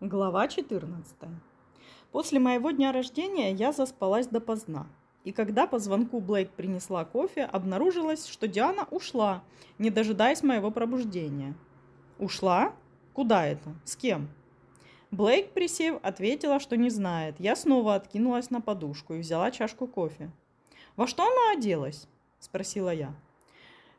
Глава 14. После моего дня рождения я заспалась допоздна. И когда по звонку Блейк принесла кофе, обнаружилось, что Диана ушла, не дожидаясь моего пробуждения. Ушла? Куда это? С кем? Блейк, присев, ответила, что не знает. Я снова откинулась на подушку и взяла чашку кофе. «Во что она оделась?» – спросила я.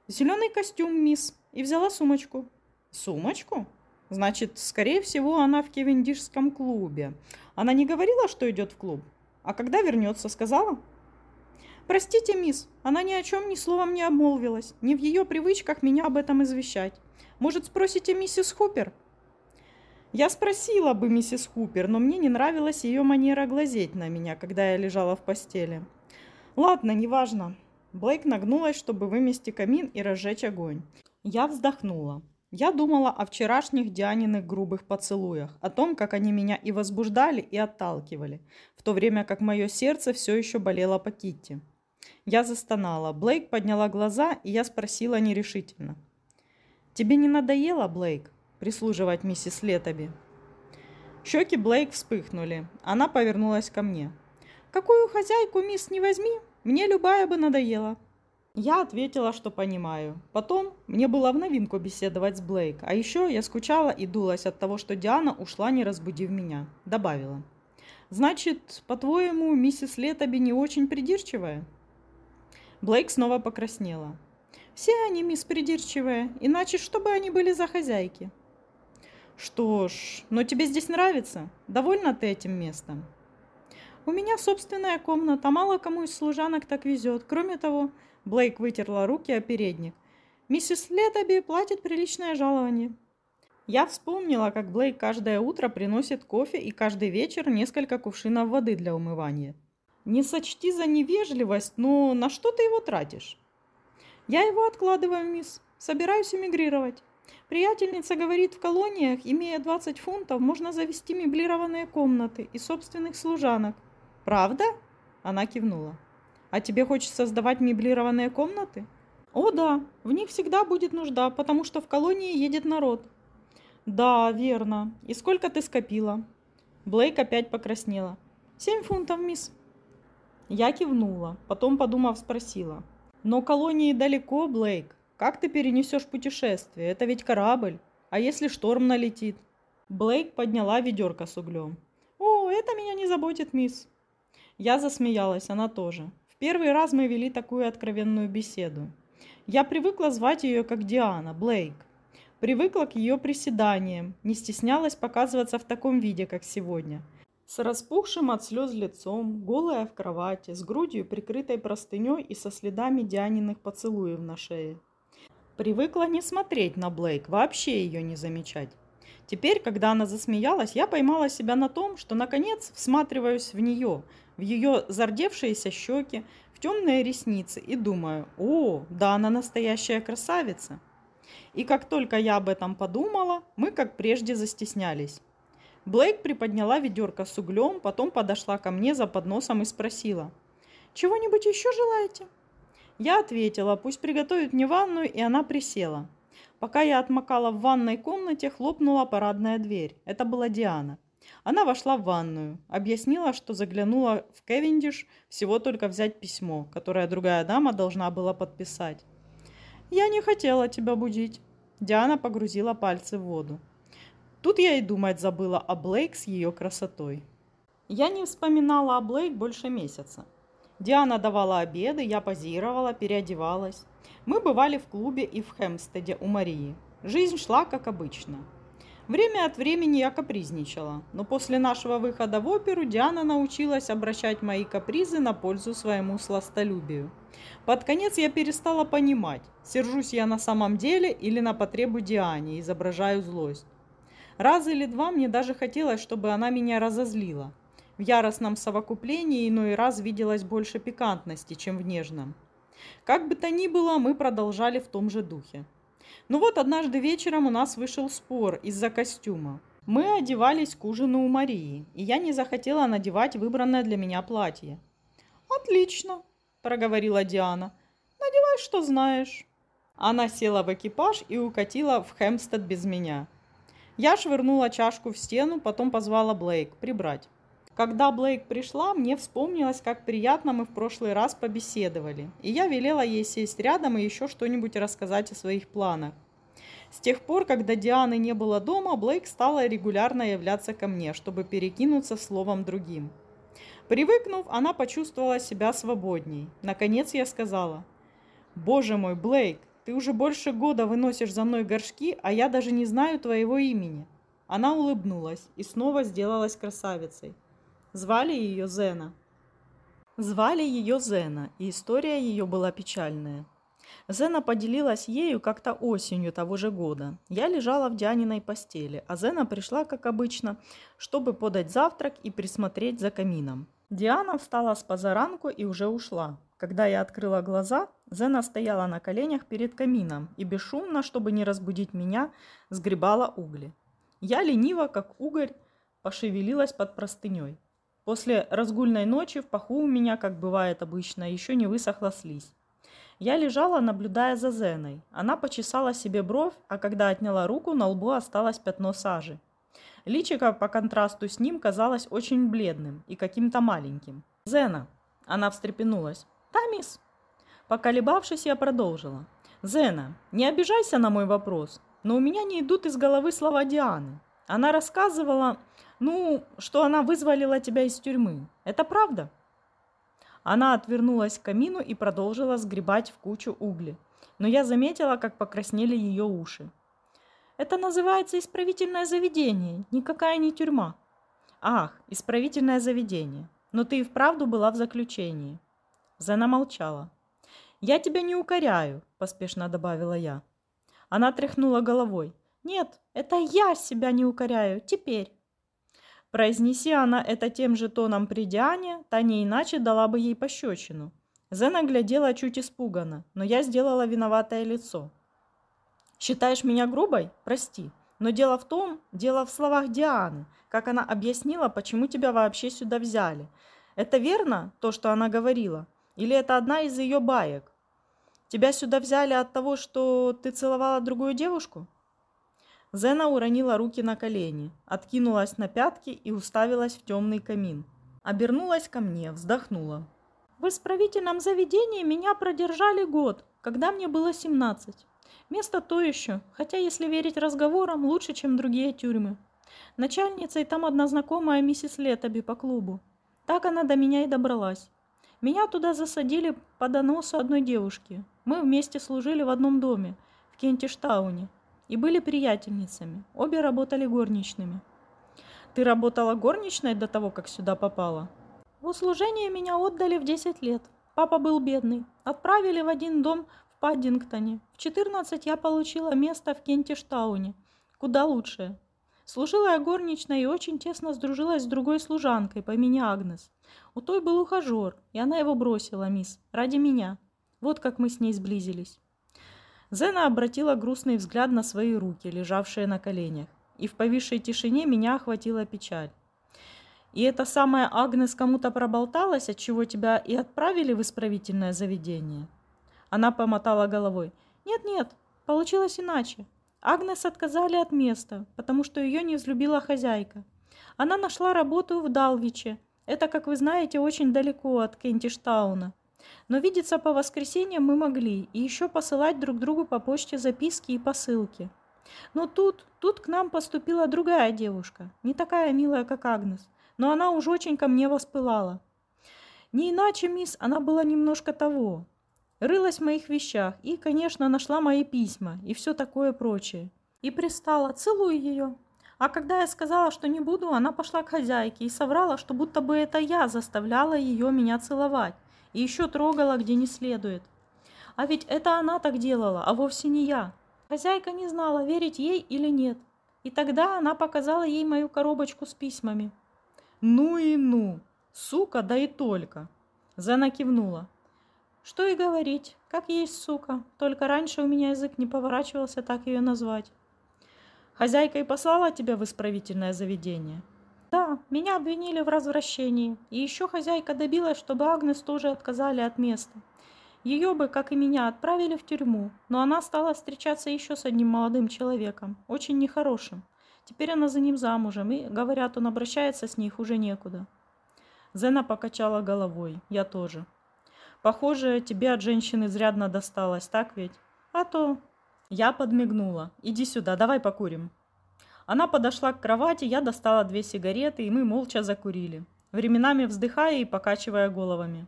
«Зеленый костюм, мисс, и взяла сумочку». «Сумочку?» Значит, скорее всего, она в Кевендишском клубе. Она не говорила, что идет в клуб? А когда вернется, сказала? Простите, мисс, она ни о чем ни словом не обмолвилась. Не в ее привычках меня об этом извещать. Может, спросите миссис Хупер? Я спросила бы миссис Хупер, но мне не нравилась ее манера глазеть на меня, когда я лежала в постели. Ладно, неважно. Блейк нагнулась, чтобы вымести камин и разжечь огонь. Я вздохнула. Я думала о вчерашних Дианиных грубых поцелуях, о том, как они меня и возбуждали, и отталкивали, в то время как мое сердце все еще болело по Китти. Я застонала. Блейк подняла глаза, и я спросила нерешительно. «Тебе не надоело, Блейк, прислуживать миссис Летоби?» Щеки Блейк вспыхнули. Она повернулась ко мне. «Какую хозяйку, мисс, не возьми, мне любая бы надоела. Я ответила, что понимаю. Потом мне было в новинку беседовать с Блейк, а еще я скучала и дулась от того, что Диана ушла, не разбудив меня. Добавила. «Значит, по-твоему, миссис Летоби не очень придирчивая?» Блейк снова покраснела. «Все они, мисс, придирчивые, иначе что бы они были за хозяйки?» «Что ж, но тебе здесь нравится? Довольна ты этим местом?» «У меня собственная комната, мало кому из служанок так везет. Кроме того, Блейк вытерла руки о передник. «Миссис Летоби платит приличное жалование». Я вспомнила, как Блейк каждое утро приносит кофе и каждый вечер несколько кувшинов воды для умывания. «Не сочти за невежливость, но на что ты его тратишь?» «Я его откладываю, мисс. Собираюсь эмигрировать. Приятельница говорит, в колониях, имея 20 фунтов, можно завести меблированные комнаты и собственных служанок. Правда?» Она кивнула. А тебе хочется сдавать меблированные комнаты? О да, в них всегда будет нужда, потому что в колонии едет народ. Да, верно. И сколько ты скопила? Блейк опять покраснела. Семь фунтов, мисс. Я кивнула, потом, подумав, спросила. Но колонии далеко, Блейк. Как ты перенесешь путешествие? Это ведь корабль. А если шторм налетит? Блейк подняла ведерко с углем. О, это меня не заботит, мисс. Я засмеялась, она тоже. Первый раз мы вели такую откровенную беседу. Я привыкла звать ее как Диана, Блейк. Привыкла к ее приседаниям, не стеснялась показываться в таком виде, как сегодня. С распухшим от слез лицом, голая в кровати, с грудью, прикрытой простыней и со следами Дианиных поцелуев на шее. Привыкла не смотреть на Блейк, вообще ее не замечать. Теперь, когда она засмеялась, я поймала себя на том, что наконец всматриваюсь в нее, в ее зардевшиеся щеки, в темные ресницы и думаю, о, да она настоящая красавица. И как только я об этом подумала, мы как прежде застеснялись. Блейк приподняла ведерко с углем, потом подошла ко мне за подносом и спросила, «Чего-нибудь еще желаете?» Я ответила, пусть приготовят мне ванную, и она присела. Пока я отмокала в ванной комнате, хлопнула парадная дверь. Это была Диана. Она вошла в ванную, объяснила, что заглянула в Кевиндиш всего только взять письмо, которое другая дама должна была подписать. «Я не хотела тебя будить». Диана погрузила пальцы в воду. Тут я и думать забыла о Блейк с ее красотой. Я не вспоминала о Блейк больше месяца. Диана давала обеды, я позировала, переодевалась. Мы бывали в клубе и в Хемстеде у Марии. Жизнь шла как обычно. Время от времени я капризничала, но после нашего выхода в оперу Диана научилась обращать мои капризы на пользу своему сластолюбию. Под конец я перестала понимать, сержусь я на самом деле или на потребу Диане, изображаю злость. Раз или два мне даже хотелось, чтобы она меня разозлила. В яростном совокуплении иной раз виделось больше пикантности, чем в нежном. Как бы то ни было, мы продолжали в том же духе. Ну вот однажды вечером у нас вышел спор из-за костюма. Мы одевались к ужину у Марии, и я не захотела надевать выбранное для меня платье. «Отлично», – проговорила Диана. «Надевай, что знаешь». Она села в экипаж и укатила в Хэмстед без меня. Я швырнула чашку в стену, потом позвала Блейк прибрать. Когда Блейк пришла, мне вспомнилось, как приятно мы в прошлый раз побеседовали, и я велела ей сесть рядом и еще что-нибудь рассказать о своих планах. С тех пор, когда Дианы не было дома, Блейк стала регулярно являться ко мне, чтобы перекинуться словом другим. Привыкнув, она почувствовала себя свободней. Наконец я сказала, «Боже мой, Блейк, ты уже больше года выносишь за мной горшки, а я даже не знаю твоего имени». Она улыбнулась и снова сделалась красавицей. Звали ее Зена. Звали ее Зена, и история ее была печальная. Зена поделилась ею как-то осенью того же года. Я лежала в Дианиной постели, а Зена пришла, как обычно, чтобы подать завтрак и присмотреть за камином. Диана встала с позаранку и уже ушла. Когда я открыла глаза, Зена стояла на коленях перед камином и бесшумно, чтобы не разбудить меня, сгребала угли. Я лениво, как угорь, пошевелилась под простыней. После разгульной ночи в паху у меня, как бывает обычно, еще не высохла слизь. Я лежала, наблюдая за Зеной. Она почесала себе бровь, а когда отняла руку, на лбу осталось пятно сажи. Личико по контрасту с ним казалось очень бледным и каким-то маленьким. «Зена!» Она встрепенулась. «Да, мисс?» Поколебавшись, я продолжила. «Зена, не обижайся на мой вопрос, но у меня не идут из головы слова Дианы. Она рассказывала, ну, что она вызволила тебя из тюрьмы. Это правда?» Она отвернулась к камину и продолжила сгребать в кучу угли. Но я заметила, как покраснели ее уши. «Это называется исправительное заведение, никакая не тюрьма». «Ах, исправительное заведение. Но ты и вправду была в заключении». Зена молчала. «Я тебя не укоряю», – поспешно добавила я. Она тряхнула головой. «Нет, это я себя не укоряю. Теперь». Произнеси она это тем же тоном при Диане, та не иначе дала бы ей пощечину. Зена глядела чуть испуганно, но я сделала виноватое лицо. «Считаешь меня грубой? Прости. Но дело в том, дело в словах Дианы, как она объяснила, почему тебя вообще сюда взяли. Это верно, то, что она говорила? Или это одна из ее баек? Тебя сюда взяли от того, что ты целовала другую девушку?» Зена уронила руки на колени, откинулась на пятки и уставилась в темный камин. Обернулась ко мне, вздохнула. В исправительном заведении меня продержали год, когда мне было 17. Место то еще, хотя, если верить разговорам, лучше, чем другие тюрьмы. Начальницей там одна знакомая миссис Летоби по клубу. Так она до меня и добралась. Меня туда засадили по доносу одной девушки. Мы вместе служили в одном доме, в Кентиштауне и были приятельницами. Обе работали горничными. Ты работала горничной до того, как сюда попала? В услужение меня отдали в 10 лет. Папа был бедный. Отправили в один дом в Паддингтоне. В 14 я получила место в Кентиштауне. Куда лучшее. Служила я горничной и очень тесно сдружилась с другой служанкой по имени Агнес. У той был ухажер, и она его бросила, мисс, ради меня. Вот как мы с ней сблизились. Зена обратила грустный взгляд на свои руки, лежавшие на коленях, и в повисшей тишине меня охватила печаль. И эта самая Агнес кому-то проболталась, от чего тебя и отправили в исправительное заведение? Она помотала головой. Нет-нет, получилось иначе. Агнес отказали от места, потому что ее не взлюбила хозяйка. Она нашла работу в Далвиче. Это, как вы знаете, очень далеко от Кентиштауна. Но видеться по воскресеньям мы могли, и еще посылать друг другу по почте записки и посылки. Но тут, тут к нам поступила другая девушка, не такая милая, как Агнес, но она уж очень ко мне воспылала. Не иначе, мисс, она была немножко того. Рылась в моих вещах и, конечно, нашла мои письма и все такое прочее. И пристала, целую ее. А когда я сказала, что не буду, она пошла к хозяйке и соврала, что будто бы это я заставляла ее меня целовать и еще трогала, где не следует. А ведь это она так делала, а вовсе не я. Хозяйка не знала, верить ей или нет. И тогда она показала ей мою коробочку с письмами. «Ну и ну! Сука, да и только!» Зена кивнула. «Что и говорить, как есть сука, только раньше у меня язык не поворачивался так ее назвать. Хозяйка и послала тебя в исправительное заведение?» Да, меня обвинили в развращении. И еще хозяйка добилась, чтобы Агнес тоже отказали от места. Ее бы, как и меня, отправили в тюрьму, но она стала встречаться еще с одним молодым человеком, очень нехорошим. Теперь она за ним замужем, и, говорят, он обращается с ней хуже некуда. Зена покачала головой. Я тоже. Похоже, тебе от женщины изрядно досталось, так ведь? А то. Я подмигнула. Иди сюда, давай покурим. Она подошла к кровати, я достала две сигареты, и мы молча закурили, временами вздыхая и покачивая головами.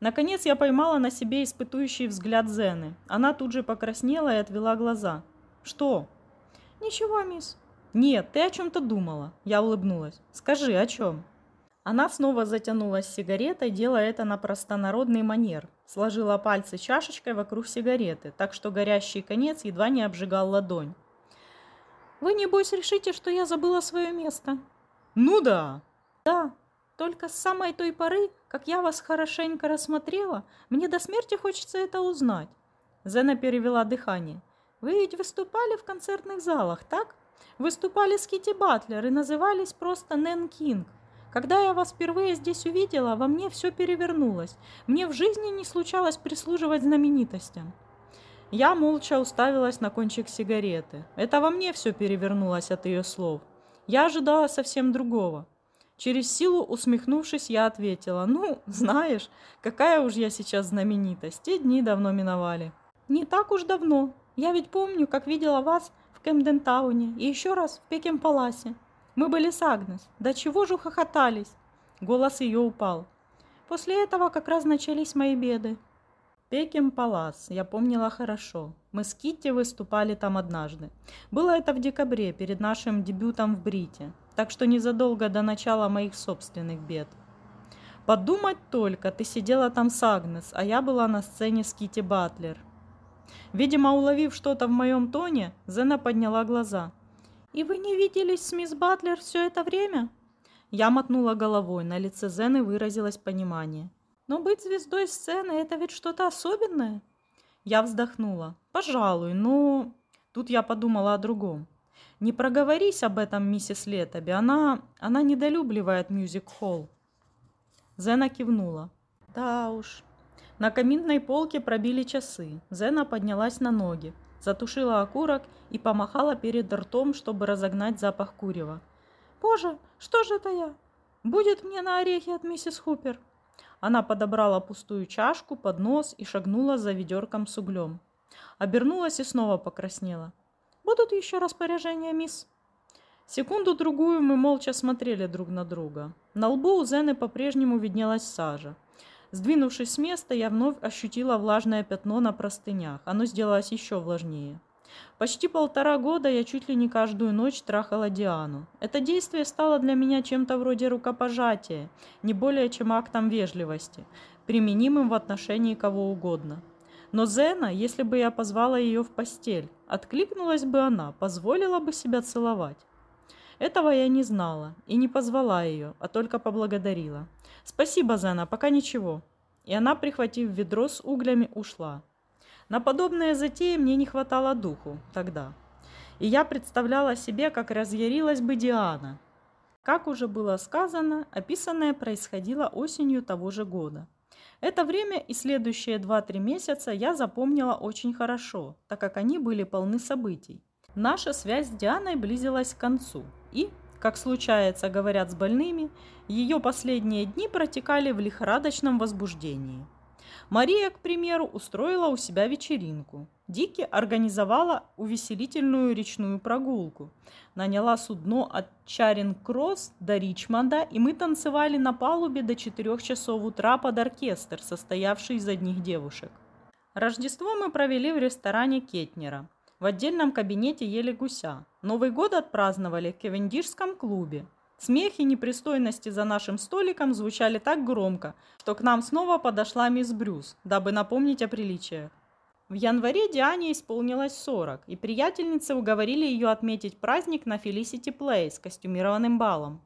Наконец я поймала на себе испытующий взгляд Зены. Она тут же покраснела и отвела глаза. «Что?» «Ничего, мисс». «Нет, ты о чем-то думала». Я улыбнулась. «Скажи, о чем?» Она снова затянулась сигаретой, делая это на простонародный манер. Сложила пальцы чашечкой вокруг сигареты, так что горящий конец едва не обжигал ладонь. «Вы, небось, решите, что я забыла свое место?» «Ну да!» «Да, только с самой той поры, как я вас хорошенько рассмотрела, мне до смерти хочется это узнать». Зена перевела дыхание. «Вы ведь выступали в концертных залах, так? Выступали с Кити Батлер и назывались просто Нэн Кинг. Когда я вас впервые здесь увидела, во мне все перевернулось. Мне в жизни не случалось прислуживать знаменитостям. Я молча уставилась на кончик сигареты. Это во мне все перевернулось от ее слов. Я ожидала совсем другого. Через силу усмехнувшись, я ответила, «Ну, знаешь, какая уж я сейчас знаменитость, те дни давно миновали». «Не так уж давно. Я ведь помню, как видела вас в Кэмден-тауне и еще раз в Пекем-Паласе. Мы были с Агнес. Да чего же ухохотались?» Голос ее упал. После этого как раз начались мои беды. Пекем Палас, я помнила хорошо. Мы с Китти выступали там однажды. Было это в декабре, перед нашим дебютом в Брите, так что незадолго до начала моих собственных бед. Подумать только, ты сидела там с Агнес, а я была на сцене с Китти Батлер. Видимо, уловив что-то в моем тоне, Зена подняла глаза – «И вы не виделись с мисс Батлер все это время?» Я мотнула головой, на лице Зены выразилось понимание. «Но быть звездой сцены – это ведь что-то особенное?» Я вздохнула. «Пожалуй, но...» Тут я подумала о другом. «Не проговорись об этом, миссис Летоби, она... она недолюбливает мюзик-холл». Зена кивнула. «Да уж». На каминной полке пробили часы. Зена поднялась на ноги затушила окурок и помахала перед ртом, чтобы разогнать запах курева. «Боже, что же это я? Будет мне на орехи от миссис Хупер!» Она подобрала пустую чашку, поднос и шагнула за ведерком с углем. Обернулась и снова покраснела. «Будут еще распоряжения, мисс?» Секунду-другую мы молча смотрели друг на друга. На лбу у Зены по-прежнему виднелась сажа. Сдвинувшись с места, я вновь ощутила влажное пятно на простынях. Оно сделалось еще влажнее. Почти полтора года я чуть ли не каждую ночь трахала Диану. Это действие стало для меня чем-то вроде рукопожатия, не более чем актом вежливости, применимым в отношении кого угодно. Но Зена, если бы я позвала ее в постель, откликнулась бы она, позволила бы себя целовать. Этого я не знала и не позвала ее, а только поблагодарила. «Спасибо, Зена, пока ничего». И она, прихватив ведро с углями, ушла. На подобные затеи мне не хватало духу тогда. И я представляла себе, как разъярилась бы Диана. Как уже было сказано, описанное происходило осенью того же года. Это время и следующие 2-3 месяца я запомнила очень хорошо, так как они были полны событий. Наша связь с Дианой близилась к концу, и, как случается, говорят с больными, ее последние дни протекали в лихорадочном возбуждении. Мария, к примеру, устроила у себя вечеринку. Дики организовала увеселительную речную прогулку. Наняла судно от Чаринг-Кросс до Ричмонда, и мы танцевали на палубе до 4 часов утра под оркестр, состоявший из одних девушек. Рождество мы провели в ресторане Кетнера – в отдельном кабинете ели гуся. Новый год отпраздновали в Кевендишском клубе. Смех и непристойности за нашим столиком звучали так громко, что к нам снова подошла мисс Брюс, дабы напомнить о приличиях. В январе Диане исполнилось 40, и приятельницы уговорили ее отметить праздник на Felicity Place с костюмированным балом.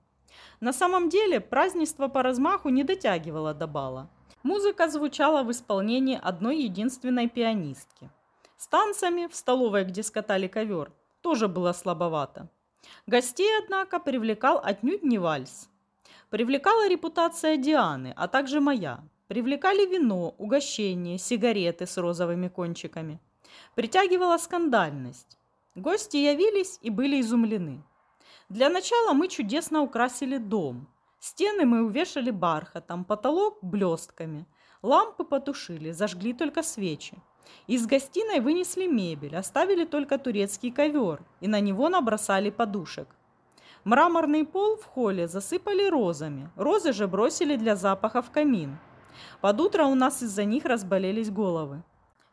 На самом деле празднество по размаху не дотягивало до бала. Музыка звучала в исполнении одной единственной пианистки – с танцами в столовой, где скатали ковер, тоже было слабовато. Гостей, однако, привлекал отнюдь не вальс. Привлекала репутация Дианы, а также моя. Привлекали вино, угощения, сигареты с розовыми кончиками. Притягивала скандальность. Гости явились и были изумлены. Для начала мы чудесно украсили дом. Стены мы увешали бархатом, потолок – блестками. Лампы потушили, зажгли только свечи. Из гостиной вынесли мебель, оставили только турецкий ковер и на него набросали подушек. Мраморный пол в холле засыпали розами, розы же бросили для запаха в камин. Под утро у нас из-за них разболелись головы.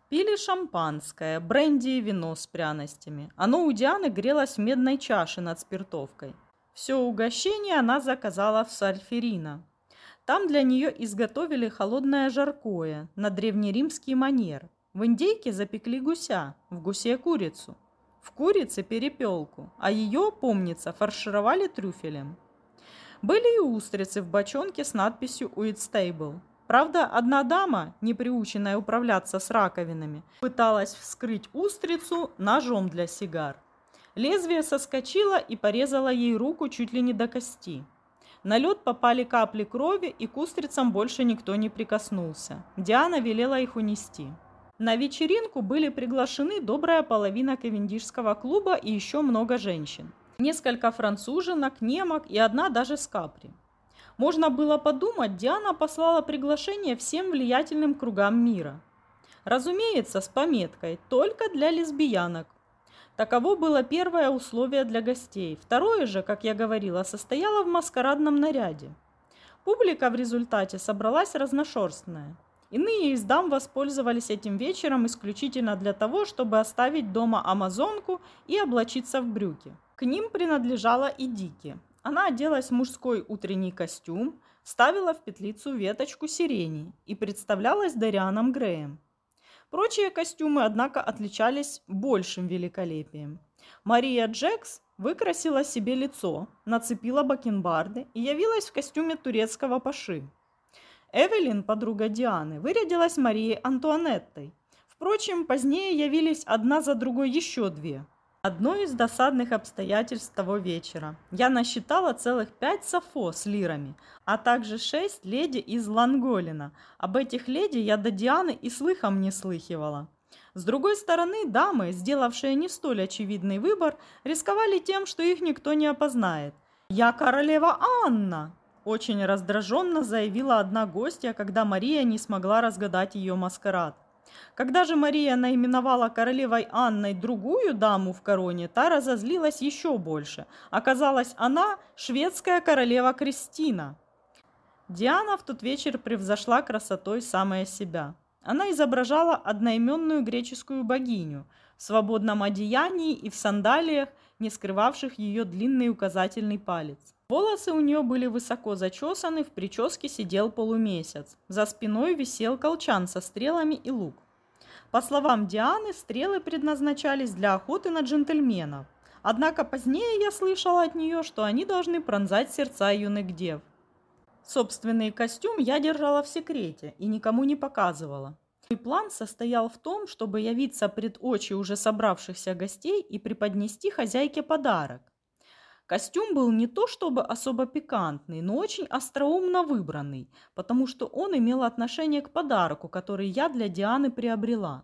Пили шампанское, бренди и вино с пряностями. Оно у Дианы грелось в медной чаше над спиртовкой. Все угощение она заказала в Сальферина. Там для нее изготовили холодное жаркое на древнеримский манер. В индейке запекли гуся, в гусе курицу. В курице перепелку, а ее, помнится, фаршировали трюфелем. Были и устрицы в бочонке с надписью «Уитстейбл». Правда, одна дама, не приученная управляться с раковинами, пыталась вскрыть устрицу ножом для сигар. Лезвие соскочило и порезало ей руку чуть ли не до кости. На лед попали капли крови, и к устрицам больше никто не прикоснулся. Диана велела их унести. На вечеринку были приглашены добрая половина Кавендишского клуба и еще много женщин. Несколько француженок, немок и одна даже с капри. Можно было подумать, Диана послала приглашение всем влиятельным кругам мира. Разумеется, с пометкой «Только для лесбиянок». Таково было первое условие для гостей. Второе же, как я говорила, состояло в маскарадном наряде. Публика в результате собралась разношерстная. Иные из дам воспользовались этим вечером исключительно для того, чтобы оставить дома амазонку и облачиться в брюки. К ним принадлежала и Дики. Она оделась в мужской утренний костюм, ставила в петлицу веточку сирени и представлялась Дарианом Греем. Прочие костюмы, однако, отличались большим великолепием. Мария Джекс выкрасила себе лицо, нацепила бакенбарды и явилась в костюме турецкого паши. Эвелин, подруга Дианы, вырядилась Марией Антуанеттой. Впрочем, позднее явились одна за другой еще две – Одно из досадных обстоятельств того вечера. Я насчитала целых пять сафо с лирами, а также шесть леди из Ланголина. Об этих леди я до Дианы и слыхом не слыхивала. С другой стороны, дамы, сделавшие не столь очевидный выбор, рисковали тем, что их никто не опознает. «Я королева Анна!» Очень раздраженно заявила одна гостья, когда Мария не смогла разгадать ее маскарад. Когда же Мария наименовала королевой Анной другую даму в короне, та разозлилась еще больше. Оказалось, она шведская королева Кристина. Диана в тот вечер превзошла красотой самая себя. Она изображала одноименную греческую богиню в свободном одеянии и в сандалиях, не скрывавших ее длинный указательный палец. Волосы у нее были высоко зачесаны, в прическе сидел полумесяц. За спиной висел колчан со стрелами и лук. По словам Дианы, стрелы предназначались для охоты на джентльменов. Однако позднее я слышала от нее, что они должны пронзать сердца юных дев. Собственный костюм я держала в секрете и никому не показывала. Мой план состоял в том, чтобы явиться пред очи уже собравшихся гостей и преподнести хозяйке подарок. Костюм был не то чтобы особо пикантный, но очень остроумно выбранный, потому что он имел отношение к подарку, который я для Дианы приобрела.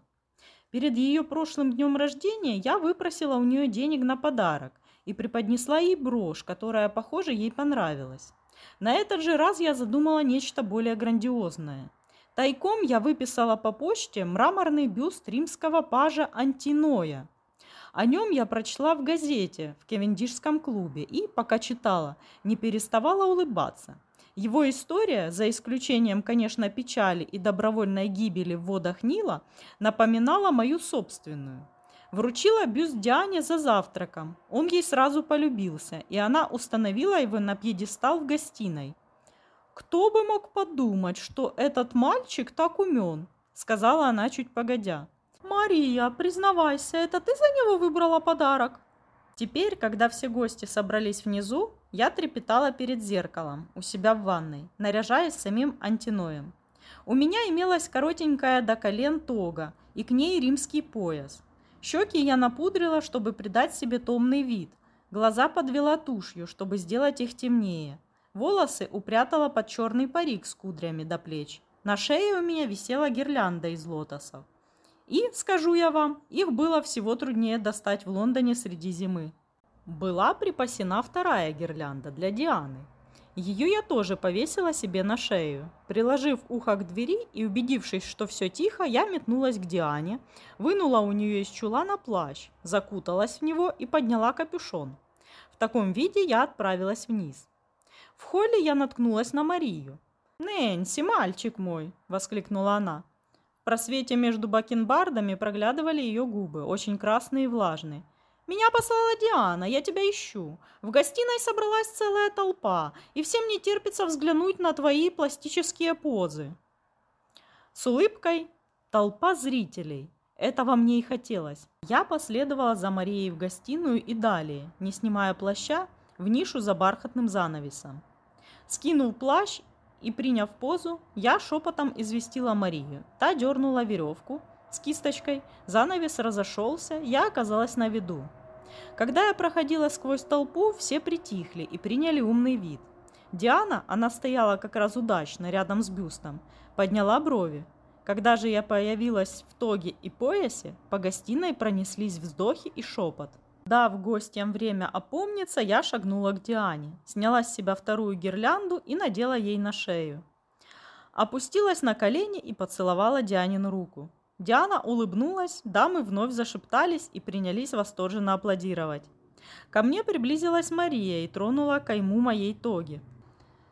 Перед ее прошлым днем рождения я выпросила у нее денег на подарок и преподнесла ей брошь, которая, похоже, ей понравилась. На этот же раз я задумала нечто более грандиозное. Тайком я выписала по почте мраморный бюст римского пажа Антиноя – о нем я прочла в газете в Кевендишском клубе и, пока читала, не переставала улыбаться. Его история, за исключением, конечно, печали и добровольной гибели в водах Нила, напоминала мою собственную. Вручила бюст Диане за завтраком. Он ей сразу полюбился, и она установила его на пьедестал в гостиной. «Кто бы мог подумать, что этот мальчик так умен?» – сказала она чуть погодя. «Мария, признавайся, это ты за него выбрала подарок?» Теперь, когда все гости собрались внизу, я трепетала перед зеркалом у себя в ванной, наряжаясь самим антиноем. У меня имелась коротенькая до колен тога и к ней римский пояс. Щеки я напудрила, чтобы придать себе томный вид. Глаза подвела тушью, чтобы сделать их темнее. Волосы упрятала под черный парик с кудрями до плеч. На шее у меня висела гирлянда из лотосов. И, скажу я вам, их было всего труднее достать в Лондоне среди зимы. была припасена вторая гирлянда для Дианы. Ее я тоже повесила себе на шею. Приложив ухо к двери и убедившись, что все тихо, я метнулась к Диане, вынула у нее из чулана плащ, закуталась в него и подняла капюшон. В таком виде я отправилась вниз. В холле я наткнулась на Марию. «Нэнси, мальчик мой!» – воскликнула она. В просвете между бакенбардами проглядывали ее губы, очень красные и влажные. «Меня послала Диана, я тебя ищу. В гостиной собралась целая толпа, и всем не терпится взглянуть на твои пластические позы». С улыбкой толпа зрителей. Этого мне и хотелось. Я последовала за Марией в гостиную и далее, не снимая плаща, в нишу за бархатным занавесом. Скинув плащ и приняв позу, я шепотом известила Марию. Та дернула веревку с кисточкой, занавес разошелся, я оказалась на виду. Когда я проходила сквозь толпу, все притихли и приняли умный вид. Диана, она стояла как раз удачно рядом с бюстом, подняла брови. Когда же я появилась в тоге и поясе, по гостиной пронеслись вздохи и шепот. Дав гостям время опомниться, я шагнула к Диане, сняла с себя вторую гирлянду и надела ей на шею. Опустилась на колени и поцеловала Дианину руку. Диана улыбнулась, дамы вновь зашептались и принялись восторженно аплодировать. Ко мне приблизилась Мария и тронула кайму моей тоги.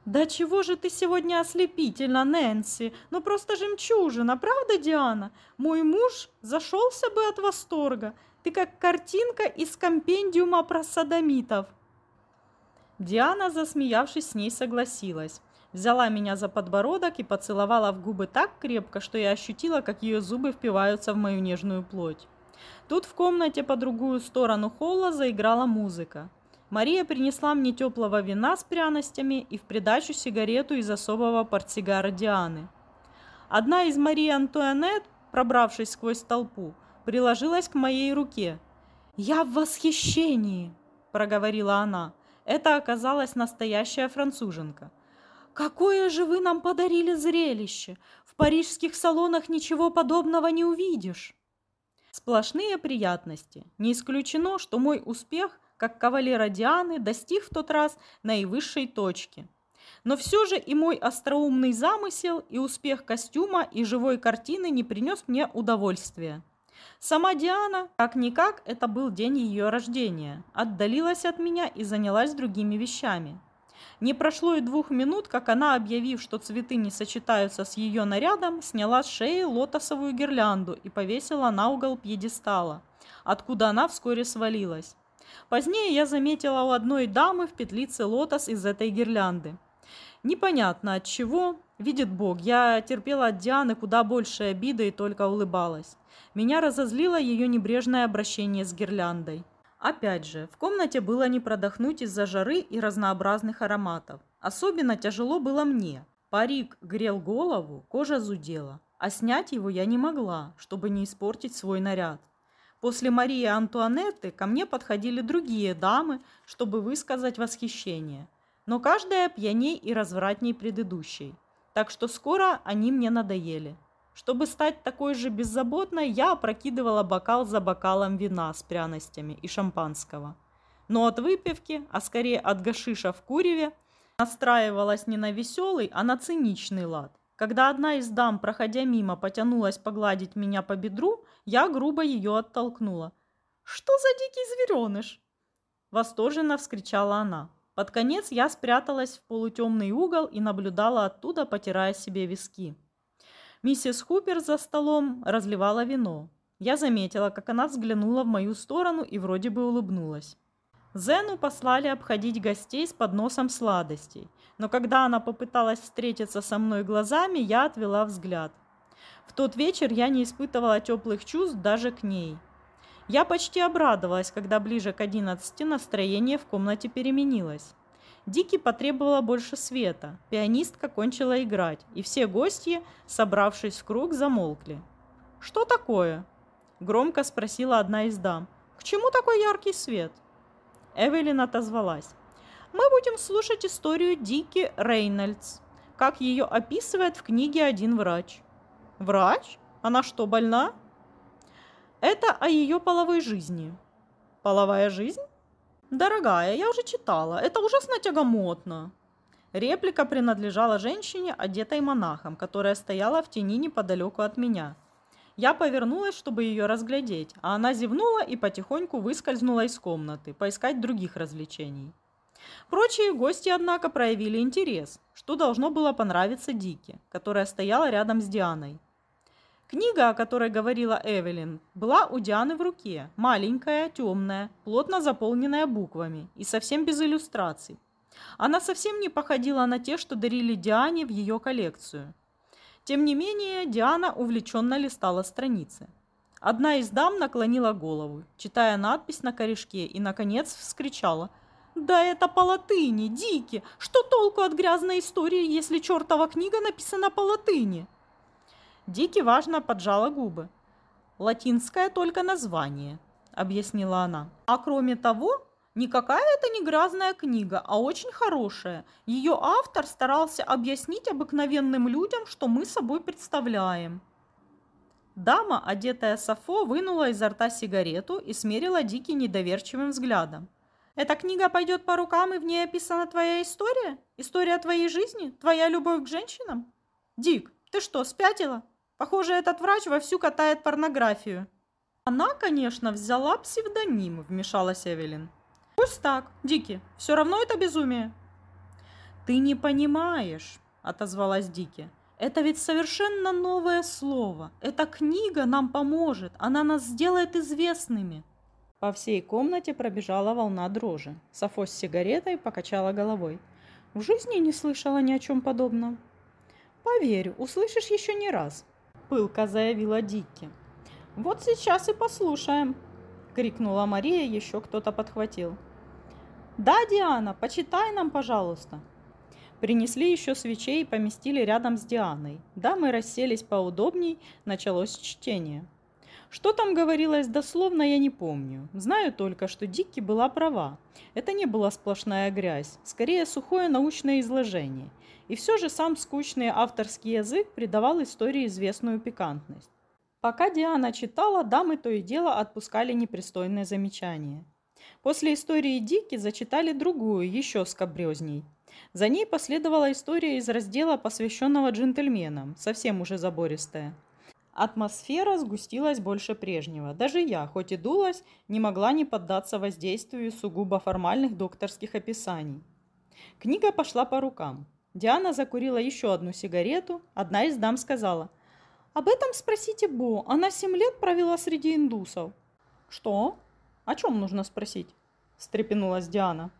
«Да чего же ты сегодня ослепительна, Нэнси? Ну просто жемчужина, правда, Диана? Мой муж зашелся бы от восторга. Ты как картинка из компендиума про садомитов. Диана, засмеявшись, с ней согласилась. Взяла меня за подбородок и поцеловала в губы так крепко, что я ощутила, как ее зубы впиваются в мою нежную плоть. Тут в комнате по другую сторону холла заиграла музыка. Мария принесла мне теплого вина с пряностями и в придачу сигарету из особого портсигара Дианы. Одна из Марии Антуанет, пробравшись сквозь толпу, приложилась к моей руке. «Я в восхищении!» – проговорила она. Это оказалась настоящая француженка. «Какое же вы нам подарили зрелище! В парижских салонах ничего подобного не увидишь!» Сплошные приятности. Не исключено, что мой успех, как кавалера Дианы, достиг в тот раз наивысшей точки. Но все же и мой остроумный замысел, и успех костюма, и живой картины не принес мне удовольствия. Сама Диана, как-никак, это был день ее рождения, отдалилась от меня и занялась другими вещами. Не прошло и двух минут, как она, объявив, что цветы не сочетаются с ее нарядом, сняла с шеи лотосовую гирлянду и повесила на угол пьедестала, откуда она вскоре свалилась. Позднее я заметила у одной дамы в петлице лотос из этой гирлянды. Непонятно от чего, видит Бог, я терпела от Дианы куда больше обиды и только улыбалась. Меня разозлило ее небрежное обращение с гирляндой. Опять же, в комнате было не продохнуть из-за жары и разнообразных ароматов. Особенно тяжело было мне. Парик грел голову, кожа зудела, а снять его я не могла, чтобы не испортить свой наряд. После Марии Антуанетты ко мне подходили другие дамы, чтобы высказать восхищение. Но каждая пьяней и развратней предыдущей. Так что скоро они мне надоели. Чтобы стать такой же беззаботной, я опрокидывала бокал за бокалом вина с пряностями и шампанского. Но от выпивки, а скорее от гашиша в куреве, настраивалась не на веселый, а на циничный лад. Когда одна из дам, проходя мимо, потянулась погладить меня по бедру, я грубо ее оттолкнула. «Что за дикий звереныш?» Восторженно вскричала она. Под конец я спряталась в полутемный угол и наблюдала оттуда, потирая себе виски. Миссис Хупер за столом разливала вино. Я заметила, как она взглянула в мою сторону и вроде бы улыбнулась. Зену послали обходить гостей с подносом сладостей, но когда она попыталась встретиться со мной глазами, я отвела взгляд. В тот вечер я не испытывала теплых чувств даже к ней. Я почти обрадовалась, когда ближе к одиннадцати настроение в комнате переменилось. Дики потребовала больше света. Пианистка кончила играть, и все гости, собравшись в круг, замолкли. «Что такое?» – громко спросила одна из дам. «К чему такой яркий свет?» Эвелин отозвалась. «Мы будем слушать историю Дики Рейнольдс, как ее описывает в книге один врач». «Врач? Она что, больна?» «Это о ее половой жизни». «Половая жизнь?» Дорогая, я уже читала. Это ужасно тягомотно. Реплика принадлежала женщине, одетой монахом, которая стояла в тени неподалеку от меня. Я повернулась, чтобы ее разглядеть, а она зевнула и потихоньку выскользнула из комнаты, поискать других развлечений. Прочие гости, однако, проявили интерес, что должно было понравиться Дике, которая стояла рядом с Дианой. Книга, о которой говорила Эвелин, была у Дианы в руке, маленькая, темная, плотно заполненная буквами и совсем без иллюстраций. Она совсем не походила на те, что дарили Диане в ее коллекцию. Тем не менее, Диана увлеченно листала страницы. Одна из дам наклонила голову, читая надпись на корешке, и, наконец, вскричала – да это по латыни, Дики! Что толку от грязной истории, если чертова книга написана по латыни? Дики важно поджала губы. Латинское только название, объяснила она. А кроме того, никакая это не грязная книга, а очень хорошая. Ее автор старался объяснить обыкновенным людям, что мы собой представляем. Дама, одетая Сафо, вынула изо рта сигарету и смерила Дики недоверчивым взглядом. Эта книга пойдет по рукам, и в ней описана твоя история? История твоей жизни? Твоя любовь к женщинам? Дик, ты что, спятила? Похоже, этот врач вовсю катает порнографию. Она, конечно, взяла псевдоним, вмешалась Эвелин. Пусть так, Дики, все равно это безумие. Ты не понимаешь, отозвалась Дики. Это ведь совершенно новое слово. Эта книга нам поможет, она нас сделает известными. По всей комнате пробежала волна дрожи. Сафо с сигаретой покачала головой. В жизни не слышала ни о чем подобном. «Поверь, услышишь еще не раз», – пылко заявила Дикки. «Вот сейчас и послушаем», – крикнула Мария, еще кто-то подхватил. «Да, Диана, почитай нам, пожалуйста». Принесли еще свечей и поместили рядом с Дианой. Да, мы расселись поудобней, началось чтение. Что там говорилось дословно, я не помню. Знаю только, что Дикки была права. Это не была сплошная грязь, скорее сухое научное изложение. И все же сам скучный авторский язык придавал истории известную пикантность. Пока Диана читала, дамы то и дело отпускали непристойные замечания. После истории Дики зачитали другую, еще скобрезней. За ней последовала история из раздела, посвященного джентльменам, совсем уже забористая – Атмосфера сгустилась больше прежнего. Даже я, хоть и дулась, не могла не поддаться воздействию сугубо формальных докторских описаний. Книга пошла по рукам. Диана закурила еще одну сигарету. Одна из дам сказала, «Об этом спросите Бо. Она семь лет провела среди индусов». «Что? О чем нужно спросить?» – встрепенулась Диана.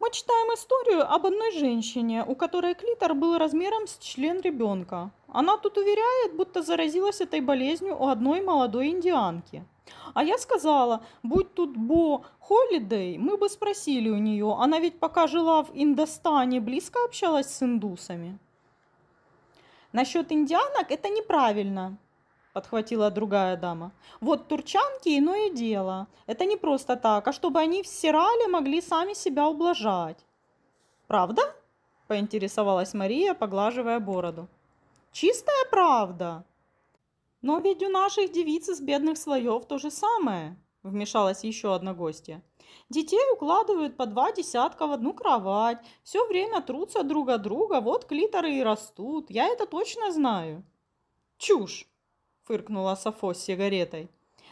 Мы читаем историю об одной женщине, у которой клитор был размером с член ребенка. Она тут уверяет, будто заразилась этой болезнью у одной молодой индианки. А я сказала, будь тут Бо Холидей, мы бы спросили у нее, она ведь пока жила в Индостане, близко общалась с индусами. Насчет индианок это неправильно, подхватила другая дама. Вот турчанки иное дело. Это не просто так, а чтобы они в Сирале могли сами себя ублажать. Правда? Поинтересовалась Мария, поглаживая бороду. Чистая правда. Но ведь у наших девиц из бедных слоев то же самое, вмешалась еще одна гостья. Детей укладывают по два десятка в одну кровать, все время трутся друг от друга, вот клиторы и растут. Я это точно знаю. Чушь, фыркнула Сафо с сигаретой.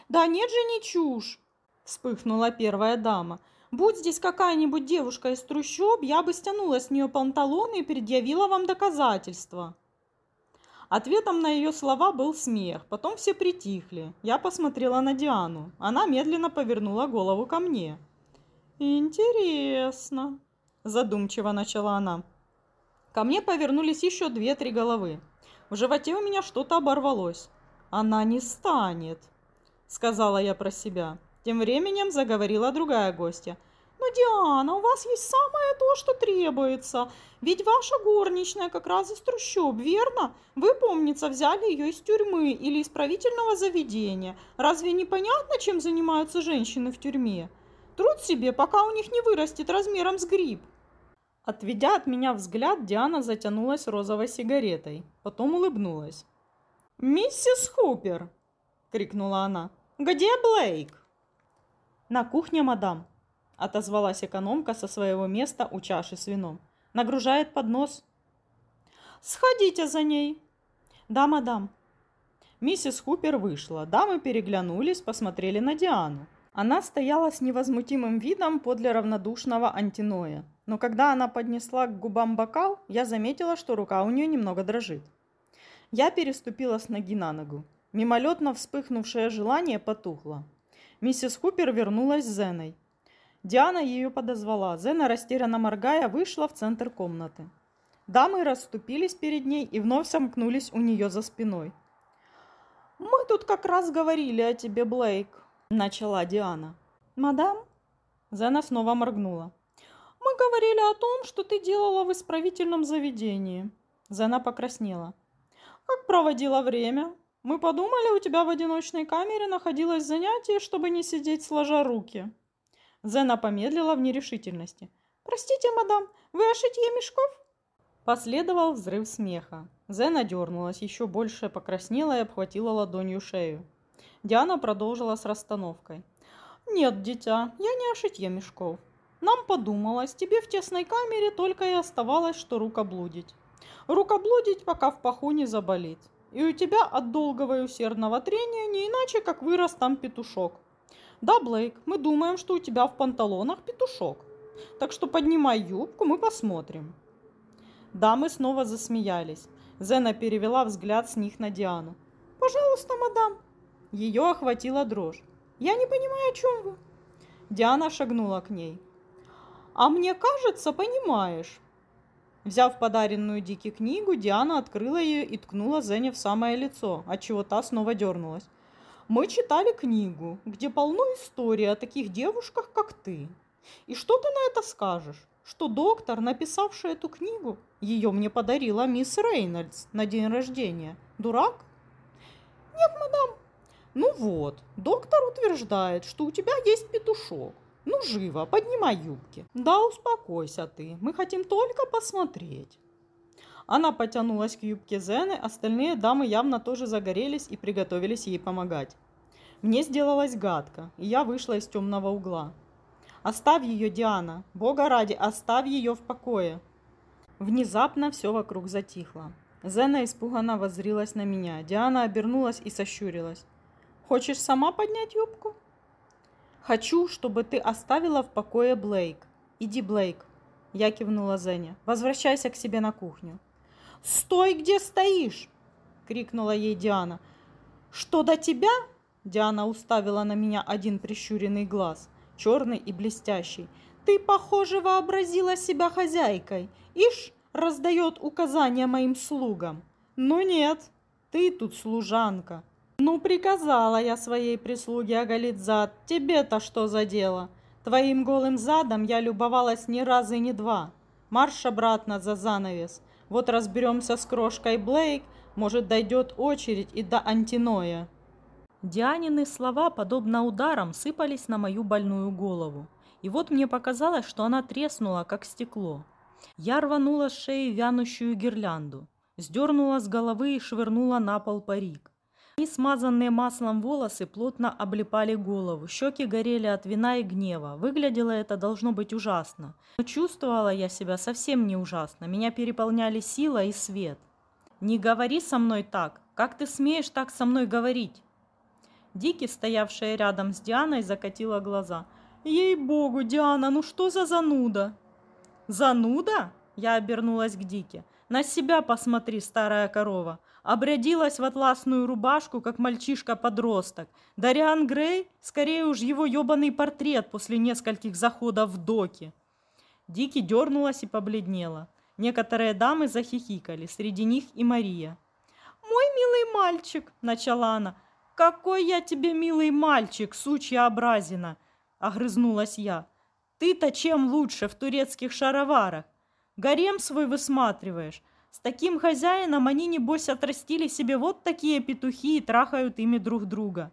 «Да нет же, не чушь!» – вспыхнула первая дама. «Будь здесь какая-нибудь девушка из трущоб, я бы стянула с нее панталоны и предъявила вам доказательства». Ответом на ее слова был смех. Потом все притихли. Я посмотрела на Диану. Она медленно повернула голову ко мне. «Интересно», – задумчиво начала она. Ко мне повернулись еще две-три головы. В животе у меня что-то оборвалось. Она не станет, сказала я про себя. Тем временем заговорила другая гостья. Но, Диана, у вас есть самое то, что требуется. Ведь ваша горничная как раз из трущоб, верно? Вы, помнится, взяли ее из тюрьмы или исправительного заведения. Разве не понятно, чем занимаются женщины в тюрьме? Труд себе, пока у них не вырастет размером с гриб. Отведя от меня взгляд, Диана затянулась розовой сигаретой. Потом улыбнулась. «Миссис Хупер!» — крикнула она. «Где Блейк?» «На кухне, мадам», – отозвалась экономка со своего места у чаши с вином. «Нагружает поднос». «Сходите за ней». «Да, мадам». Миссис Хупер вышла. Дамы переглянулись, посмотрели на Диану. Она стояла с невозмутимым видом подле равнодушного антиноя. Но когда она поднесла к губам бокал, я заметила, что рука у нее немного дрожит. Я переступила с ноги на ногу. Мимолетно вспыхнувшее желание потухло. Миссис Хупер вернулась с Зеной. Диана ее подозвала. Зена, растерянно моргая, вышла в центр комнаты. Дамы расступились перед ней и вновь сомкнулись у нее за спиной. «Мы тут как раз говорили о тебе, Блейк», – начала Диана. «Мадам?» Зена снова моргнула. «Мы говорили о том, что ты делала в исправительном заведении». Зена покраснела. «Как проводила время? Мы подумали, у тебя в одиночной камере находилось занятие, чтобы не сидеть сложа руки». Зена помедлила в нерешительности. «Простите, мадам, вы о шитье мешков?» Последовал взрыв смеха. Зена дернулась, еще больше покраснела и обхватила ладонью шею. Диана продолжила с расстановкой. «Нет, дитя, я не о шитье мешков. Нам подумалось, тебе в тесной камере только и оставалось, что рукоблудить. Рукоблудить, пока в паху не заболит. И у тебя от долгого и усердного трения не иначе, как вырос там петушок. Да, Блейк, мы думаем, что у тебя в панталонах петушок. Так что поднимай юбку, мы посмотрим. Дамы снова засмеялись. Зена перевела взгляд с них на Диану. «Пожалуйста, мадам!» Ее охватила дрожь. «Я не понимаю, о чем вы?» Диана шагнула к ней. «А мне кажется, понимаешь». Взяв подаренную Дики книгу, Диана открыла ее и ткнула Зене в самое лицо, отчего та снова дернулась. Мы читали книгу, где полно истории о таких девушках, как ты. И что ты на это скажешь? Что доктор, написавший эту книгу, ее мне подарила мисс Рейнольдс на день рождения. Дурак? Нет, мадам. Ну вот, доктор утверждает, что у тебя есть петушок. Ну, живо, поднимай юбки. Да, успокойся ты, мы хотим только посмотреть. Она потянулась к юбке Зены, остальные дамы явно тоже загорелись и приготовились ей помогать. Мне сделалось гадко, и я вышла из темного угла. «Оставь ее, Диана! Бога ради, оставь ее в покое!» Внезапно все вокруг затихло. Зена испуганно воззрилась на меня. Диана обернулась и сощурилась. «Хочешь сама поднять юбку?» «Хочу, чтобы ты оставила в покое Блейк. Иди, Блейк!» Я кивнула Зене. «Возвращайся к себе на кухню». «Стой, где стоишь!» — крикнула ей Диана. «Что до тебя?» Диана уставила на меня один прищуренный глаз, черный и блестящий. «Ты, похоже, вообразила себя хозяйкой. Ишь, раздает указания моим слугам. Ну нет, ты тут служанка. Ну, приказала я своей прислуге оголить зад. Тебе-то что за дело? Твоим голым задом я любовалась ни раза и ни два. Марш обратно за занавес. Вот разберемся с крошкой Блейк, может, дойдет очередь и до антиноя. Дианины слова, подобно ударам, сыпались на мою больную голову. И вот мне показалось, что она треснула, как стекло. Я рванула с шеи вянущую гирлянду, сдернула с головы и швырнула на пол парик. И смазанные маслом волосы плотно облепали голову, щеки горели от вина и гнева. Выглядело это должно быть ужасно. Но чувствовала я себя совсем не ужасно. Меня переполняли сила и свет. «Не говори со мной так! Как ты смеешь так со мной говорить?» Дики, стоявшая рядом с Дианой, закатила глаза. «Ей-богу, Диана, ну что за зануда?» «Зануда?» Я обернулась к Дике. «На себя посмотри, старая корова обрядилась в атласную рубашку, как мальчишка-подросток. Дариан Грей, скорее уж его ебаный портрет после нескольких заходов в доки. Дики дернулась и побледнела. Некоторые дамы захихикали, среди них и Мария. «Мой милый мальчик!» – начала она. «Какой я тебе милый мальчик, сучья образина!» – огрызнулась я. «Ты-то чем лучше в турецких шароварах? Гарем свой высматриваешь, с таким хозяином они, небось, отрастили себе вот такие петухи и трахают ими друг друга.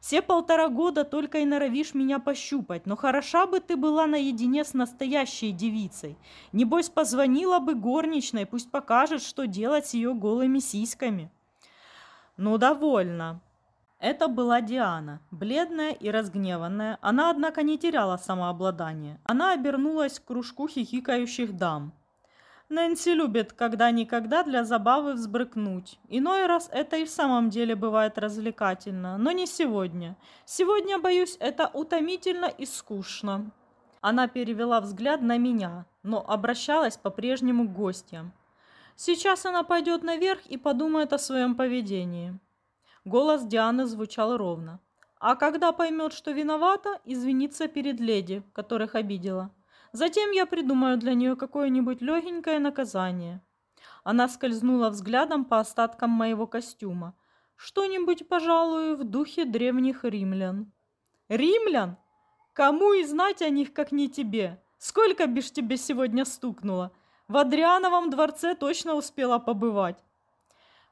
Все полтора года только и норовишь меня пощупать, но хороша бы ты была наедине с настоящей девицей. Небось, позвонила бы горничной, пусть покажет, что делать с ее голыми сиськами. Ну, довольно. Это была Диана, бледная и разгневанная. Она, однако, не теряла самообладание. Она обернулась к кружку хихикающих дам. Нэнси любит когда-никогда для забавы взбрыкнуть. Иной раз это и в самом деле бывает развлекательно, но не сегодня. Сегодня, боюсь, это утомительно и скучно. Она перевела взгляд на меня, но обращалась по-прежнему к гостям. Сейчас она пойдет наверх и подумает о своем поведении. Голос Дианы звучал ровно. А когда поймет, что виновата, извинится перед леди, которых обидела. Затем я придумаю для нее какое-нибудь легенькое наказание. Она скользнула взглядом по остаткам моего костюма. Что-нибудь, пожалуй, в духе древних римлян. Римлян? Кому и знать о них, как не тебе? Сколько бишь тебе сегодня стукнуло? В Адриановом дворце точно успела побывать.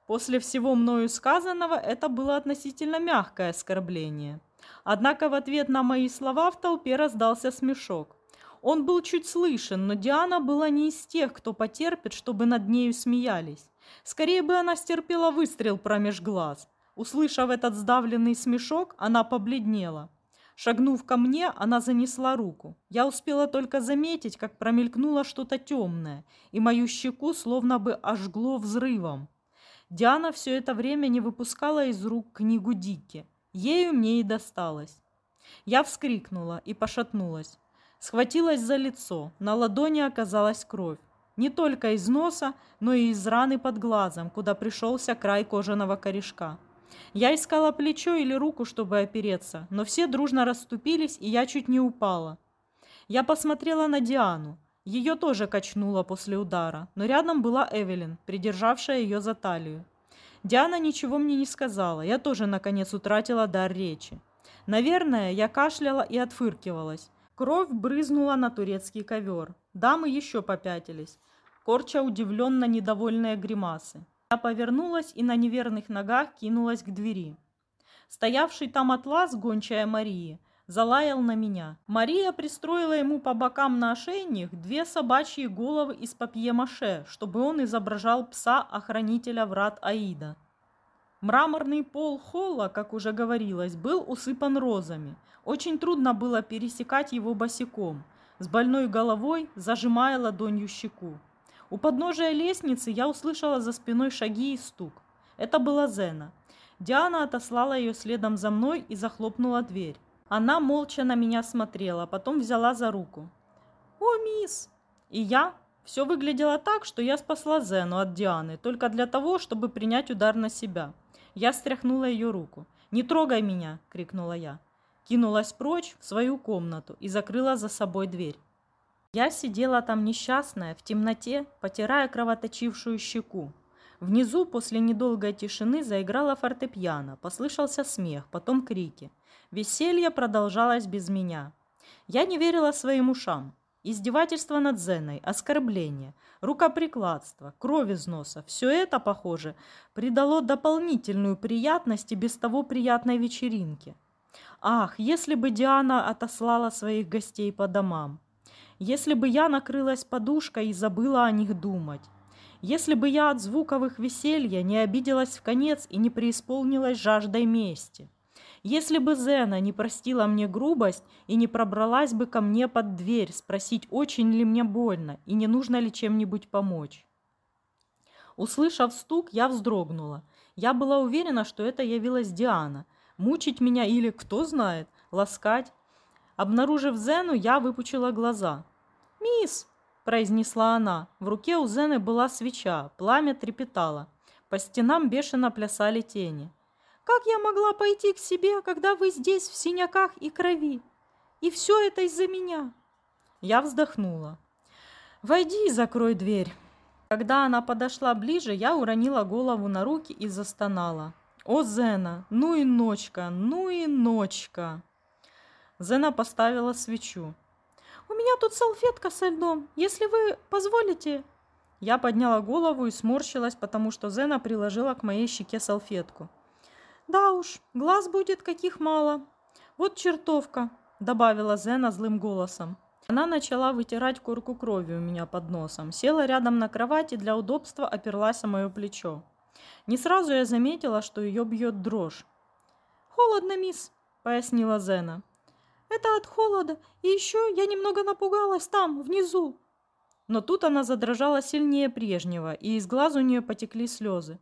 После всего мною сказанного это было относительно мягкое оскорбление. Однако в ответ на мои слова в толпе раздался смешок. Он был чуть слышен, но Диана была не из тех, кто потерпит, чтобы над нею смеялись. Скорее бы она стерпела выстрел промеж глаз. Услышав этот сдавленный смешок, она побледнела. Шагнув ко мне, она занесла руку. Я успела только заметить, как промелькнуло что-то темное, и мою щеку словно бы ожгло взрывом. Диана все это время не выпускала из рук книгу Дикки. Ею мне и досталось. Я вскрикнула и пошатнулась. Схватилась за лицо. На ладони оказалась кровь. Не только из носа, но и из раны под глазом, куда пришелся край кожаного корешка. Я искала плечо или руку, чтобы опереться, но все дружно расступились, и я чуть не упала. Я посмотрела на Диану. Ее тоже качнуло после удара, но рядом была Эвелин, придержавшая ее за талию. Диана ничего мне не сказала, я тоже, наконец, утратила дар речи. Наверное, я кашляла и отфыркивалась. Кровь брызнула на турецкий ковер. Дамы еще попятились, корча удивленно недовольные гримасы. Я повернулась и на неверных ногах кинулась к двери. Стоявший там атлас, гончая Марии, залаял на меня. Мария пристроила ему по бокам на ошейник две собачьи головы из папье-маше, чтобы он изображал пса-охранителя врат Аида. Мраморный пол холла, как уже говорилось, был усыпан розами. Очень трудно было пересекать его босиком, с больной головой зажимая ладонью щеку. У подножия лестницы я услышала за спиной шаги и стук. Это была Зена. Диана отослала ее следом за мной и захлопнула дверь. Она молча на меня смотрела, потом взяла за руку. «О, мисс!» И я... Все выглядело так, что я спасла Зену от Дианы, только для того, чтобы принять удар на себя. Я стряхнула ее руку. «Не трогай меня!» – крикнула я. Кинулась прочь в свою комнату и закрыла за собой дверь. Я сидела там несчастная, в темноте, потирая кровоточившую щеку. Внизу после недолгой тишины заиграла фортепиано, послышался смех, потом крики. Веселье продолжалось без меня. Я не верила своим ушам. Издевательство над Зеной, оскорбление, рукоприкладство, кровь из носа – все это, похоже, придало дополнительную приятность и без того приятной вечеринке. Ах, если бы Диана отослала своих гостей по домам. Если бы я накрылась подушкой и забыла о них думать. Если бы я от звуковых веселья не обиделась в конец и не преисполнилась жаждой мести. Если бы Зена не простила мне грубость и не пробралась бы ко мне под дверь спросить, очень ли мне больно и не нужно ли чем-нибудь помочь. Услышав стук, я вздрогнула. Я была уверена, что это явилась Диана. Мучить меня или, кто знает, ласкать. Обнаружив Зену, я выпучила глаза. «Мисс!» – произнесла она. В руке у Зены была свеча, пламя трепетало. По стенам бешено плясали тени. Как я могла пойти к себе, когда вы здесь в синяках и крови? И все это из-за меня. Я вздохнула. Войди и закрой дверь. Когда она подошла ближе, я уронила голову на руки и застонала. О, Зена, ну и ночка, ну и ночка. Зена поставила свечу. У меня тут салфетка со льдом. Если вы позволите... Я подняла голову и сморщилась, потому что Зена приложила к моей щеке салфетку. «Да уж, глаз будет каких мало. Вот чертовка», — добавила Зена злым голосом. Она начала вытирать корку крови у меня под носом, села рядом на кровати для удобства оперлась о мое плечо. Не сразу я заметила, что ее бьет дрожь. «Холодно, мисс», — пояснила Зена. «Это от холода, и еще я немного напугалась там, внизу». Но тут она задрожала сильнее прежнего, и из глаз у нее потекли слезы.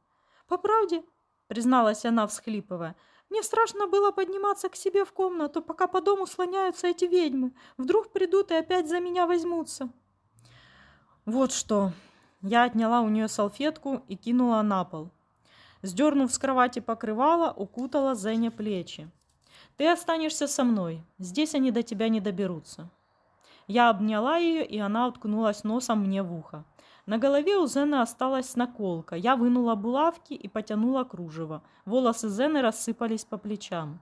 «По правде», — призналась она, всхлипывая, — «мне страшно было подниматься к себе в комнату, пока по дому слоняются эти ведьмы. Вдруг придут и опять за меня возьмутся». «Вот что!» Я отняла у нее салфетку и кинула на пол. Сдернув с кровати покрывало, укутала Зене плечи. «Ты останешься со мной. Здесь они до тебя не доберутся». Я обняла ее, и она уткнулась носом мне в ухо. На голове у Зены осталась наколка. Я вынула булавки и потянула кружево. Волосы Зены рассыпались по плечам.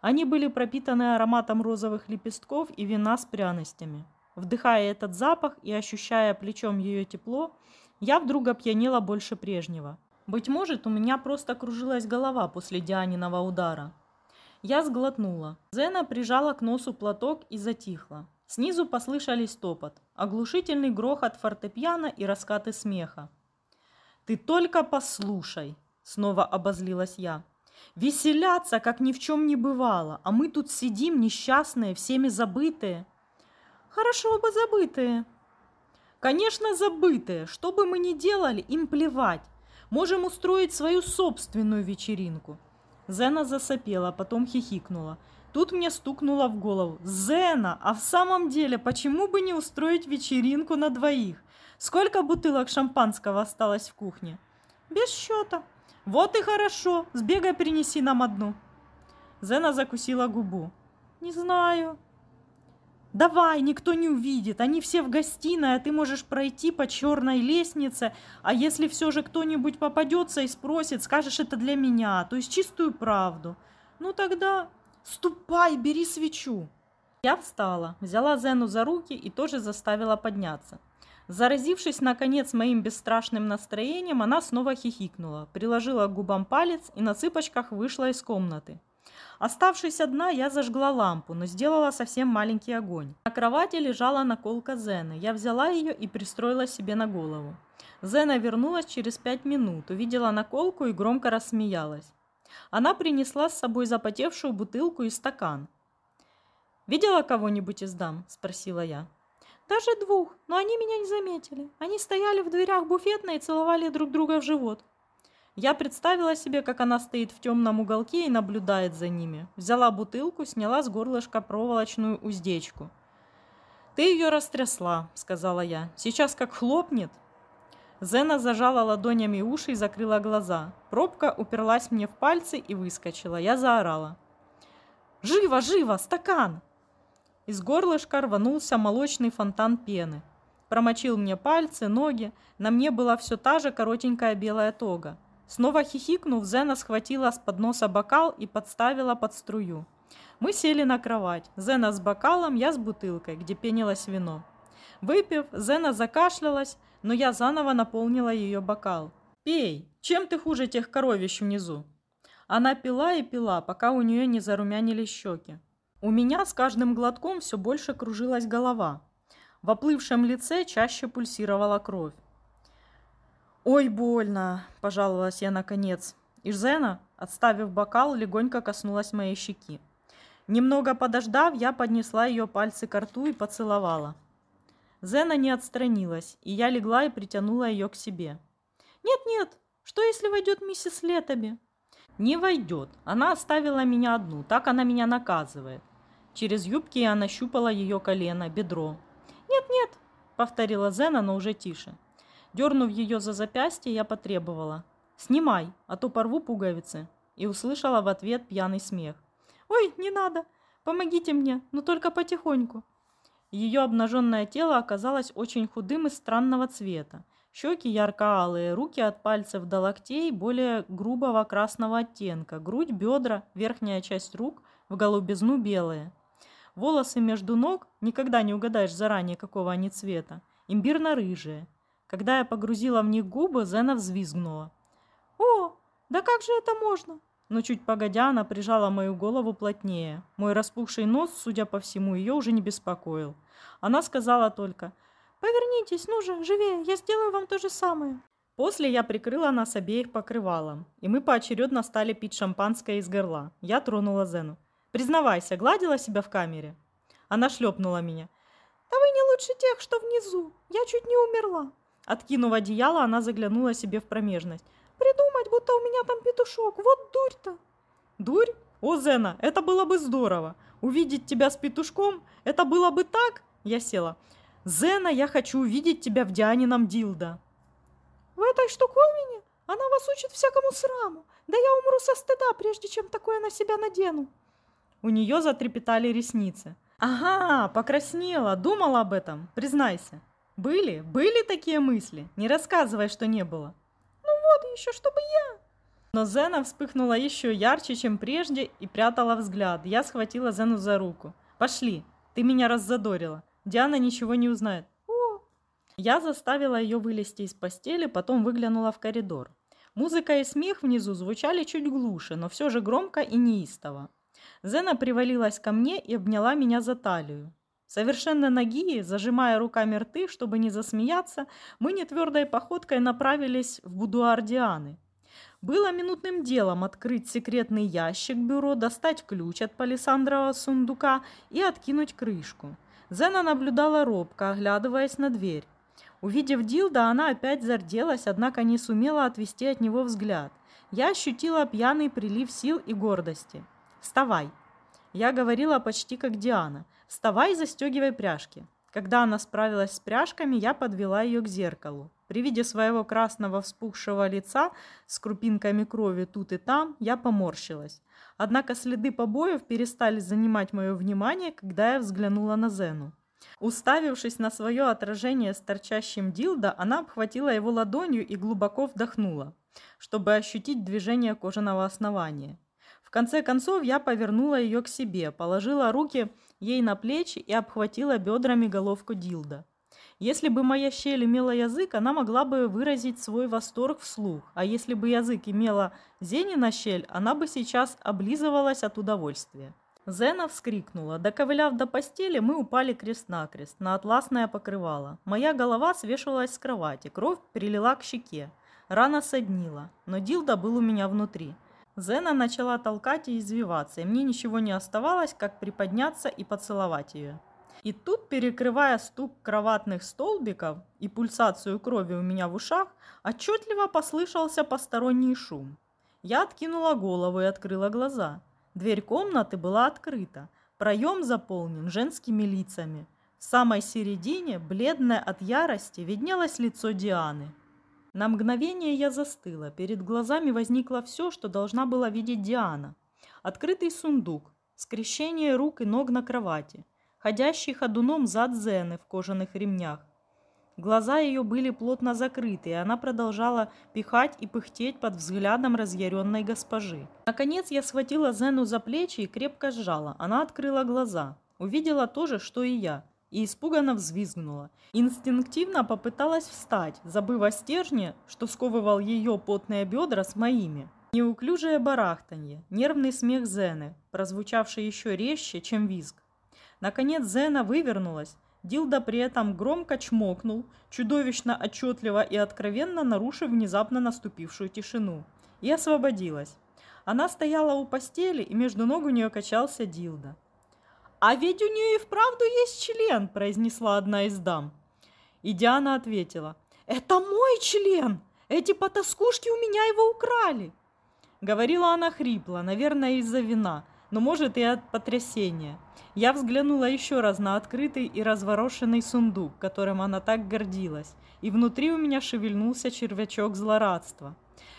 Они были пропитаны ароматом розовых лепестков и вина с пряностями. Вдыхая этот запах и ощущая плечом ее тепло, я вдруг опьянела больше прежнего. Быть может, у меня просто кружилась голова после Дианиного удара. Я сглотнула. Зена прижала к носу платок и затихла. Снизу послышались топот, оглушительный грохот фортепиано и раскаты смеха. «Ты только послушай!» — снова обозлилась я. «Веселятся, как ни в чем не бывало, а мы тут сидим, несчастные, всеми забытые». «Хорошо бы забытые». «Конечно, забытые. Что бы мы ни делали, им плевать. Можем устроить свою собственную вечеринку». Зена засопела, потом хихикнула. Тут мне стукнуло в голову. Зена, а в самом деле, почему бы не устроить вечеринку на двоих? Сколько бутылок шампанского осталось в кухне? Без счета. Вот и хорошо. Сбегай, принеси нам одну. Зена закусила губу. Не знаю. Давай, никто не увидит. Они все в гостиной, а ты можешь пройти по черной лестнице. А если все же кто-нибудь попадется и спросит, скажешь это для меня, то есть чистую правду. Ну тогда «Ступай, бери свечу!» Я встала, взяла Зену за руки и тоже заставила подняться. Заразившись, наконец, моим бесстрашным настроением, она снова хихикнула, приложила к губам палец и на цыпочках вышла из комнаты. Оставшись одна, я зажгла лампу, но сделала совсем маленький огонь. На кровати лежала наколка Зены. Я взяла ее и пристроила себе на голову. Зена вернулась через пять минут, увидела наколку и громко рассмеялась. Она принесла с собой запотевшую бутылку и стакан. «Видела кого-нибудь из дам?» – спросила я. «Даже двух, но они меня не заметили. Они стояли в дверях буфетной и целовали друг друга в живот». Я представила себе, как она стоит в темном уголке и наблюдает за ними. Взяла бутылку, сняла с горлышка проволочную уздечку. «Ты ее растрясла», — сказала я. «Сейчас как хлопнет, Зена зажала ладонями уши и закрыла глаза. Пробка уперлась мне в пальцы и выскочила. Я заорала. «Живо, живо! Стакан!» Из горлышка рванулся молочный фонтан пены. Промочил мне пальцы, ноги. На мне была все та же коротенькая белая тога. Снова хихикнув, Зена схватила с подноса бокал и подставила под струю. Мы сели на кровать. Зена с бокалом, я с бутылкой, где пенилось вино. Выпив, Зена закашлялась, но я заново наполнила ее бокал. «Пей! Чем ты хуже тех коровищ внизу?» Она пила и пила, пока у нее не зарумянились щеки. У меня с каждым глотком все больше кружилась голова. В оплывшем лице чаще пульсировала кровь. «Ой, больно!» – пожаловалась я наконец. И отставив бокал, легонько коснулась моей щеки. Немного подождав, я поднесла ее пальцы к рту и поцеловала. Зена не отстранилась, и я легла и притянула ее к себе. «Нет-нет, что если войдет миссис Летоби?» «Не войдет. Она оставила меня одну, так она меня наказывает». Через юбки я нащупала ее колено, бедро. «Нет-нет», — повторила Зена, но уже тише. Дернув ее за запястье, я потребовала. «Снимай, а то порву пуговицы». И услышала в ответ пьяный смех. «Ой, не надо! Помогите мне, но только потихоньку!» Ее обнаженное тело оказалось очень худым и странного цвета. Щеки ярко-алые, руки от пальцев до локтей более грубого красного оттенка, грудь, бедра, верхняя часть рук в голубизну белые. Волосы между ног, никогда не угадаешь заранее, какого они цвета, имбирно-рыжие. Когда я погрузила в них губы, Зена взвизгнула. «О, да как же это можно?» Но чуть погодя, она прижала мою голову плотнее. Мой распухший нос, судя по всему, ее уже не беспокоил. Она сказала только «Повернитесь, ну же, живее, я сделаю вам то же самое». После я прикрыла нас обеих покрывалом, и мы поочередно стали пить шампанское из горла. Я тронула Зену. «Признавайся, гладила себя в камере?» Она шлепнула меня. «Да вы не лучше тех, что внизу. Я чуть не умерла». Откинув одеяло, она заглянула себе в промежность. «Придумать, будто у меня там петушок. Вот дурь-то!» «Дурь? О, Зена, это было бы здорово. Увидеть тебя с петушком, это было бы так...» Я села. «Зена, я хочу увидеть тебя в Дианином Дилда». «В этой штуковине? Она вас учит всякому сраму. Да я умру со стыда, прежде чем такое на себя надену». У нее затрепетали ресницы. «Ага, покраснела, думала об этом, признайся. Были, были такие мысли? Не рассказывай, что не было». «Ну вот еще, чтобы я...» Но Зена вспыхнула еще ярче, чем прежде, и прятала взгляд. Я схватила Зену за руку. «Пошли, ты меня раззадорила. Диана ничего не узнает». «О!» Я заставила ее вылезти из постели, потом выглянула в коридор. Музыка и смех внизу звучали чуть глуше, но все же громко и неистово. Зена привалилась ко мне и обняла меня за талию. Совершенно ноги, зажимая руками рты, чтобы не засмеяться, мы нетвердой походкой направились в будуар Дианы. Было минутным делом открыть секретный ящик бюро, достать ключ от палисандрового сундука и откинуть крышку. Зена наблюдала робко, оглядываясь на дверь. Увидев Дилда, она опять зарделась, однако не сумела отвести от него взгляд. Я ощутила пьяный прилив сил и гордости. «Вставай!» Я говорила почти как Диана. «Вставай и застегивай пряжки». Когда она справилась с пряжками, я подвела ее к зеркалу. При виде своего красного вспухшего лица с крупинками крови тут и там, я поморщилась. Однако следы побоев перестали занимать мое внимание, когда я взглянула на Зену. Уставившись на свое отражение с торчащим дилдо, она обхватила его ладонью и глубоко вдохнула, чтобы ощутить движение кожаного основания. В конце концов я повернула ее к себе, положила руки ей на плечи и обхватила бедрами головку Дилда. Если бы моя щель имела язык, она могла бы выразить свой восторг вслух, а если бы язык имела Зенина щель, она бы сейчас облизывалась от удовольствия. Зена вскрикнула. Доковыляв до постели, мы упали крест-накрест на атласное покрывало. Моя голова свешивалась с кровати, кровь прилила к щеке. Рана соднила, но Дилда был у меня внутри. Зена начала толкать и извиваться, и мне ничего не оставалось, как приподняться и поцеловать ее. И тут, перекрывая стук кроватных столбиков и пульсацию крови у меня в ушах, отчетливо послышался посторонний шум. Я откинула голову и открыла глаза. Дверь комнаты была открыта. Проем заполнен женскими лицами. В самой середине, бледное от ярости, виднелось лицо Дианы. На мгновение я застыла. Перед глазами возникло все, что должна была видеть Диана. Открытый сундук, скрещение рук и ног на кровати, ходящий ходуном зад Зены в кожаных ремнях. Глаза ее были плотно закрыты, и она продолжала пихать и пыхтеть под взглядом разъяренной госпожи. Наконец я схватила Зену за плечи и крепко сжала. Она открыла глаза. Увидела то же, что и я – и испуганно взвизгнула. Инстинктивно попыталась встать, забыв о стержне, что сковывал ее потные бедра с моими. Неуклюжее барахтанье, нервный смех Зены, прозвучавший еще резче, чем визг. Наконец Зена вывернулась. Дилда при этом громко чмокнул, чудовищно отчетливо и откровенно нарушив внезапно наступившую тишину. И освободилась. Она стояла у постели, и между ног у нее качался Дилда. «А ведь у нее и вправду есть член», – произнесла одна из дам. И Диана ответила, «Это мой член! Эти потаскушки у меня его украли!» Говорила она хрипло, наверное, из-за вина, но может и от потрясения. Я взглянула еще раз на открытый и разворошенный сундук, которым она так гордилась, и внутри у меня шевельнулся червячок злорадства.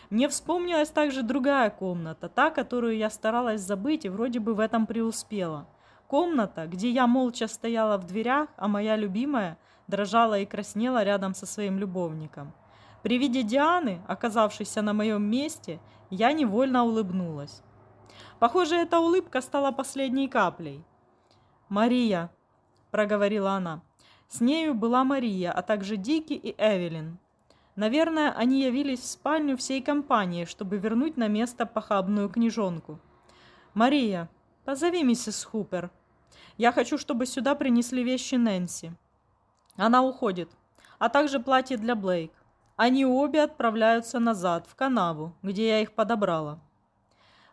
Мне вспомнилась также другая комната, та, которую я старалась забыть и вроде бы в этом преуспела – Комната, где я молча стояла в дверях, а моя любимая дрожала и краснела рядом со своим любовником. При виде Дианы, оказавшейся на моем месте, я невольно улыбнулась. Похоже, эта улыбка стала последней каплей. «Мария», — проговорила она. С нею была Мария, а также Дики и Эвелин. Наверное, они явились в спальню всей компании, чтобы вернуть на место похабную книжонку. «Мария, позови миссис Хупер», я хочу, чтобы сюда принесли вещи Нэнси. Она уходит. А также платье для Блейк. Они обе отправляются назад, в канаву, где я их подобрала.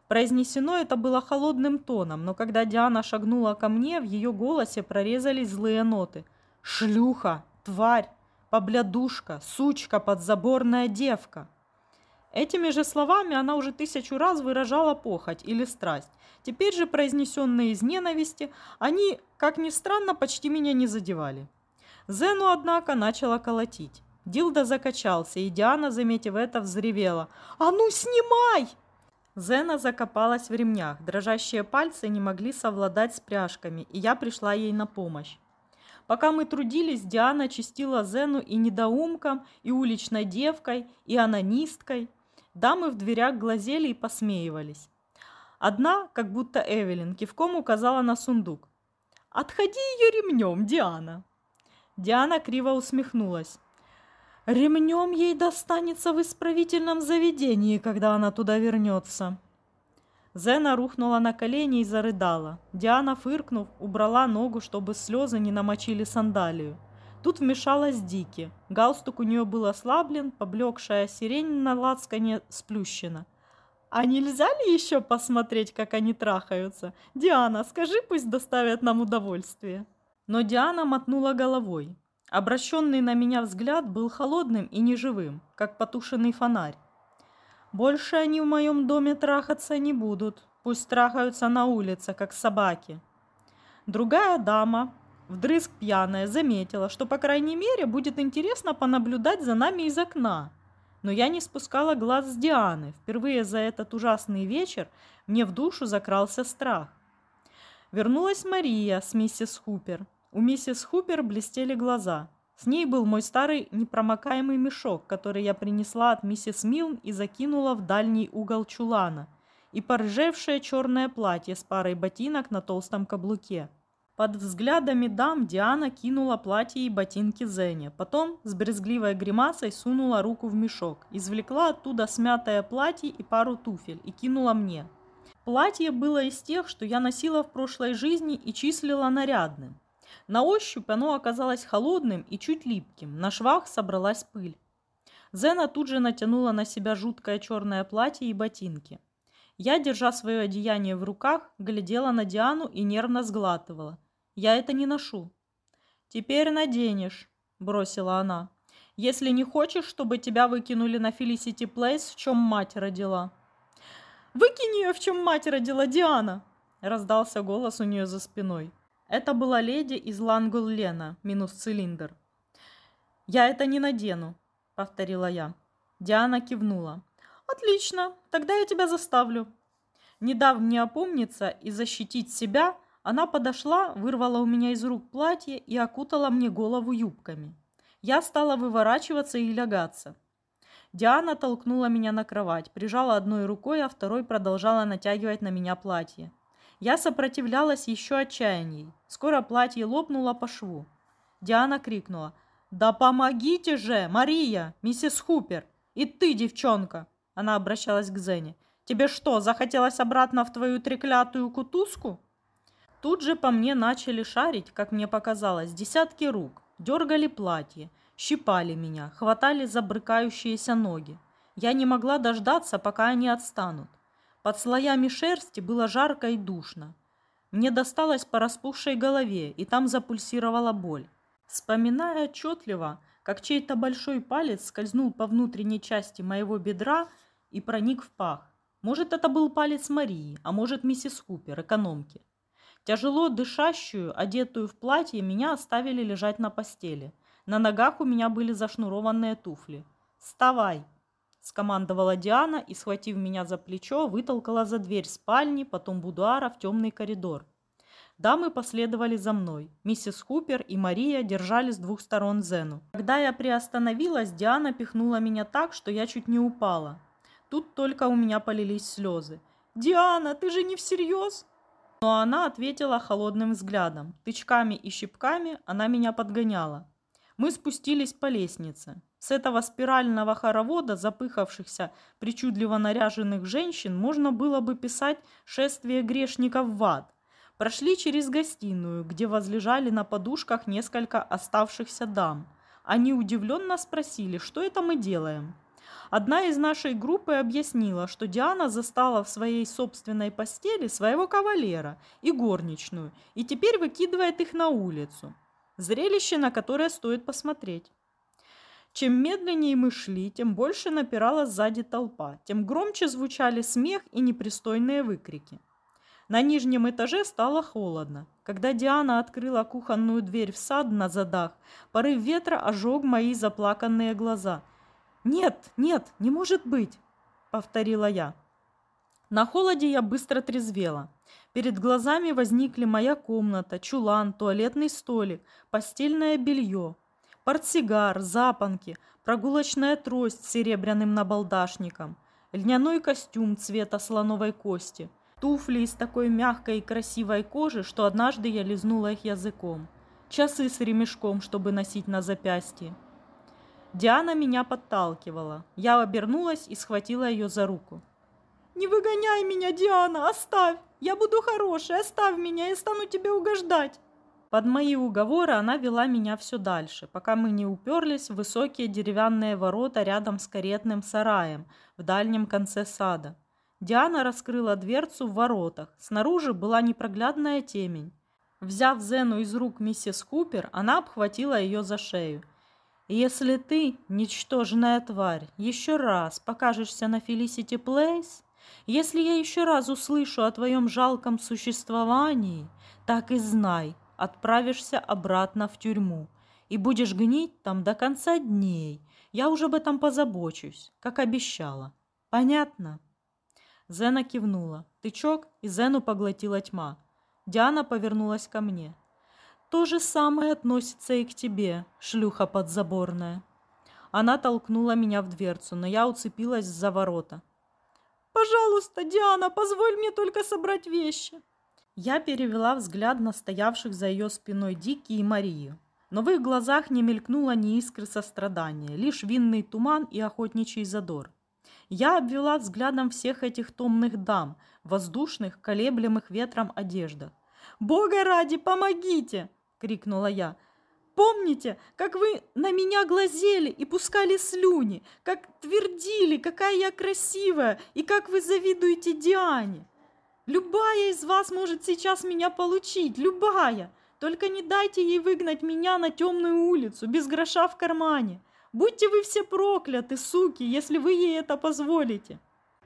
Произнесено это было холодным тоном, но когда Диана шагнула ко мне, в ее голосе прорезались злые ноты. «Шлюха! Тварь! Поблядушка! Сучка! Подзаборная девка!» Этими же словами она уже тысячу раз выражала похоть или страсть. Теперь же, произнесенные из ненависти, они, как ни странно, почти меня не задевали. Зену, однако, начала колотить. Дилда закачался, и Диана, заметив это, взревела. «А ну, снимай!» Зена закопалась в ремнях, дрожащие пальцы не могли совладать с пряжками, и я пришла ей на помощь. Пока мы трудились, Диана чистила Зену и недоумком, и уличной девкой, и анонисткой. Дамы в дверях глазели и посмеивались. Одна, как будто Эвелин, кивком указала на сундук. «Отходи ее ремнем, Диана!» Диана криво усмехнулась. Ремнем ей достанется в исправительном заведении, когда она туда вернется. Зена рухнула на колени и зарыдала. Диана, фыркнув, убрала ногу, чтобы слезы не намочили сандалию. Тут вмешалась Дики. Галстук у нее был ослаблен, поблекшая сирень на лацкане сплющена. «А нельзя ли еще посмотреть, как они трахаются? Диана, скажи, пусть доставят нам удовольствие». Но Диана мотнула головой. Обращенный на меня взгляд был холодным и неживым, как потушенный фонарь. Больше они в моем доме трахаться не будут. Пусть трахаются на улице, как собаки. Другая дама, вдрызг пьяная, заметила, что, по крайней мере, будет интересно понаблюдать за нами из окна. Но я не спускала глаз с Дианы. Впервые за этот ужасный вечер мне в душу закрался страх. Вернулась Мария с миссис Хупер. У миссис Хупер блестели глаза. С ней был мой старый непромокаемый мешок, который я принесла от миссис Милн и закинула в дальний угол чулана, и порыжевшее черное платье с парой ботинок на толстом каблуке. Под взглядами дам Диана кинула платье и ботинки Зене. Потом с брезгливой гримасой сунула руку в мешок, извлекла оттуда смятое платье и пару туфель и кинула мне. Платье было из тех, что я носила в прошлой жизни и числила нарядным. На ощупь оно оказалось холодным и чуть липким, на швах собралась пыль. Зена тут же натянула на себя жуткое черное платье и ботинки. Я, держа свое одеяние в руках, глядела на Диану и нервно сглатывала. «Я это не ношу». «Теперь наденешь», — бросила она. «Если не хочешь, чтобы тебя выкинули на Фелисити Плейс, в чем мать родила». «Выкинь ее, в чем мать родила Диана!» — раздался голос у нее за спиной. Это была леди из Лангул-Лена, минус цилиндр. «Я это не надену», — повторила я. Диана кивнула. «Отлично, тогда я тебя заставлю». Не дав мне опомниться и защитить себя, она подошла, вырвала у меня из рук платье и окутала мне голову юбками. Я стала выворачиваться и лягаться. Диана толкнула меня на кровать, прижала одной рукой, а второй продолжала натягивать на меня платье. Я сопротивлялась еще отчаянней. Скоро платье лопнуло по шву. Диана крикнула. «Да помогите же, Мария, миссис Хупер! И ты, девчонка!» Она обращалась к Зене. «Тебе что, захотелось обратно в твою треклятую кутузку?» Тут же по мне начали шарить, как мне показалось, десятки рук. Дергали платье, щипали меня, хватали за брыкающиеся ноги. Я не могла дождаться, пока они отстанут. Под слоями шерсти было жарко и душно. Мне досталось по распухшей голове, и там запульсировала боль. Вспоминая отчетливо, как чей-то большой палец скользнул по внутренней части моего бедра и проник в пах. Может, это был палец Марии, а может, миссис Купер, экономки. Тяжело дышащую, одетую в платье, меня оставили лежать на постели. На ногах у меня были зашнурованные туфли. «Вставай!» скомандовала Диана и, схватив меня за плечо, вытолкала за дверь спальни, потом будуара в темный коридор. Дамы последовали за мной. Миссис Хупер и Мария держали с двух сторон Зену. Когда я приостановилась, Диана пихнула меня так, что я чуть не упала. Тут только у меня полились слезы. «Диана, ты же не всерьез?» Но она ответила холодным взглядом. Тычками и щипками она меня подгоняла. Мы спустились по лестнице. С этого спирального хоровода запыхавшихся, причудливо наряженных женщин можно было бы писать «Шествие грешников в ад». Прошли через гостиную, где возлежали на подушках несколько оставшихся дам. Они удивленно спросили, что это мы делаем. Одна из нашей группы объяснила, что Диана застала в своей собственной постели своего кавалера и горничную, и теперь выкидывает их на улицу. Зрелище, на которое стоит посмотреть. Чем медленнее мы шли, тем больше напирала сзади толпа, тем громче звучали смех и непристойные выкрики. На нижнем этаже стало холодно. Когда Диана открыла кухонную дверь в сад на задах, порыв ветра ожег мои заплаканные глаза. «Нет, нет, не может быть!» — повторила я. На холоде я быстро трезвела. Перед глазами возникли моя комната, чулан, туалетный столик, постельное белье, портсигар, запонки, прогулочная трость с серебряным набалдашником, льняной костюм цвета слоновой кости — Туфли из такой мягкой и красивой кожи, что однажды я лизнула их языком. Часы с ремешком, чтобы носить на запястье. Диана меня подталкивала. Я обернулась и схватила ее за руку. «Не выгоняй меня, Диана, оставь! Я буду хорошей, оставь меня, я стану тебе угождать!» Под мои уговоры она вела меня все дальше, пока мы не уперлись в высокие деревянные ворота рядом с каретным сараем в дальнем конце сада. Диана раскрыла дверцу в воротах. Снаружи была непроглядная темень. Взяв Зену из рук миссис Купер, она обхватила ее за шею. «Если ты, ничтожная тварь, еще раз покажешься на Фелисити Плейс, если я еще раз услышу о твоем жалком существовании, так и знай, отправишься обратно в тюрьму и будешь гнить там до конца дней. Я уже об этом позабочусь, как обещала. Понятно?» Зена кивнула. Тычок, и Зену поглотила тьма. Диана повернулась ко мне. «То же самое относится и к тебе, шлюха подзаборная». Она толкнула меня в дверцу, но я уцепилась за ворота. «Пожалуйста, Диана, позволь мне только собрать вещи!» Я перевела взгляд на стоявших за ее спиной Дики и Марию. Но в их глазах не мелькнуло ни искры сострадания, лишь винный туман и охотничий задор. Я обвела взглядом всех этих томных дам, воздушных, колеблемых ветром одеждах. «Бога ради, помогите!» — крикнула я. «Помните, как вы на меня глазели и пускали слюни, как твердили, какая я красивая и как вы завидуете Диане? Любая из вас может сейчас меня получить, любая!» Только не дайте ей выгнать меня на темную улицу, без гроша в кармане. Будьте вы все прокляты, суки, если вы ей это позволите!»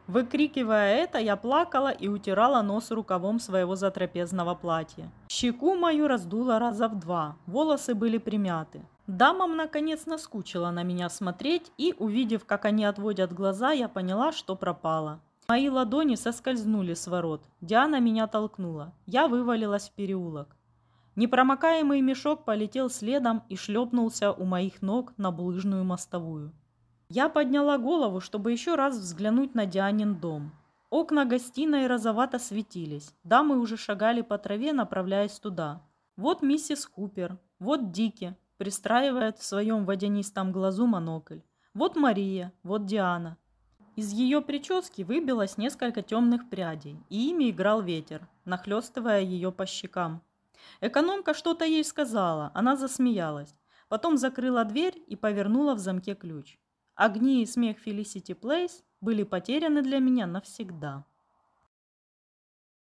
Выкрикивая это, я плакала и утирала нос рукавом своего затрапезного платья. Щеку мою раздуло раза в два, волосы были примяты. Дамам наконец наскучило на меня смотреть, и, увидев, как они отводят глаза, я поняла, что пропала. Мои ладони соскользнули с ворот. Диана меня толкнула. Я вывалилась в переулок. Непромокаемый мешок полетел следом и шлепнулся у моих ног на булыжную мостовую. Я подняла голову, чтобы еще раз взглянуть на Дианин дом. Окна гостиной розовато светились. Дамы уже шагали по траве, направляясь туда. Вот миссис Купер, вот Дики, пристраивает в своем водянистом глазу монокль. Вот Мария, вот Диана. Из ее прически выбилось несколько темных прядей, и ими играл ветер, нахлестывая ее по щекам. Экономка что-то ей сказала, она засмеялась. Потом закрыла дверь и повернула в замке ключ. Огни и смех Felicity Place были потеряны для меня навсегда.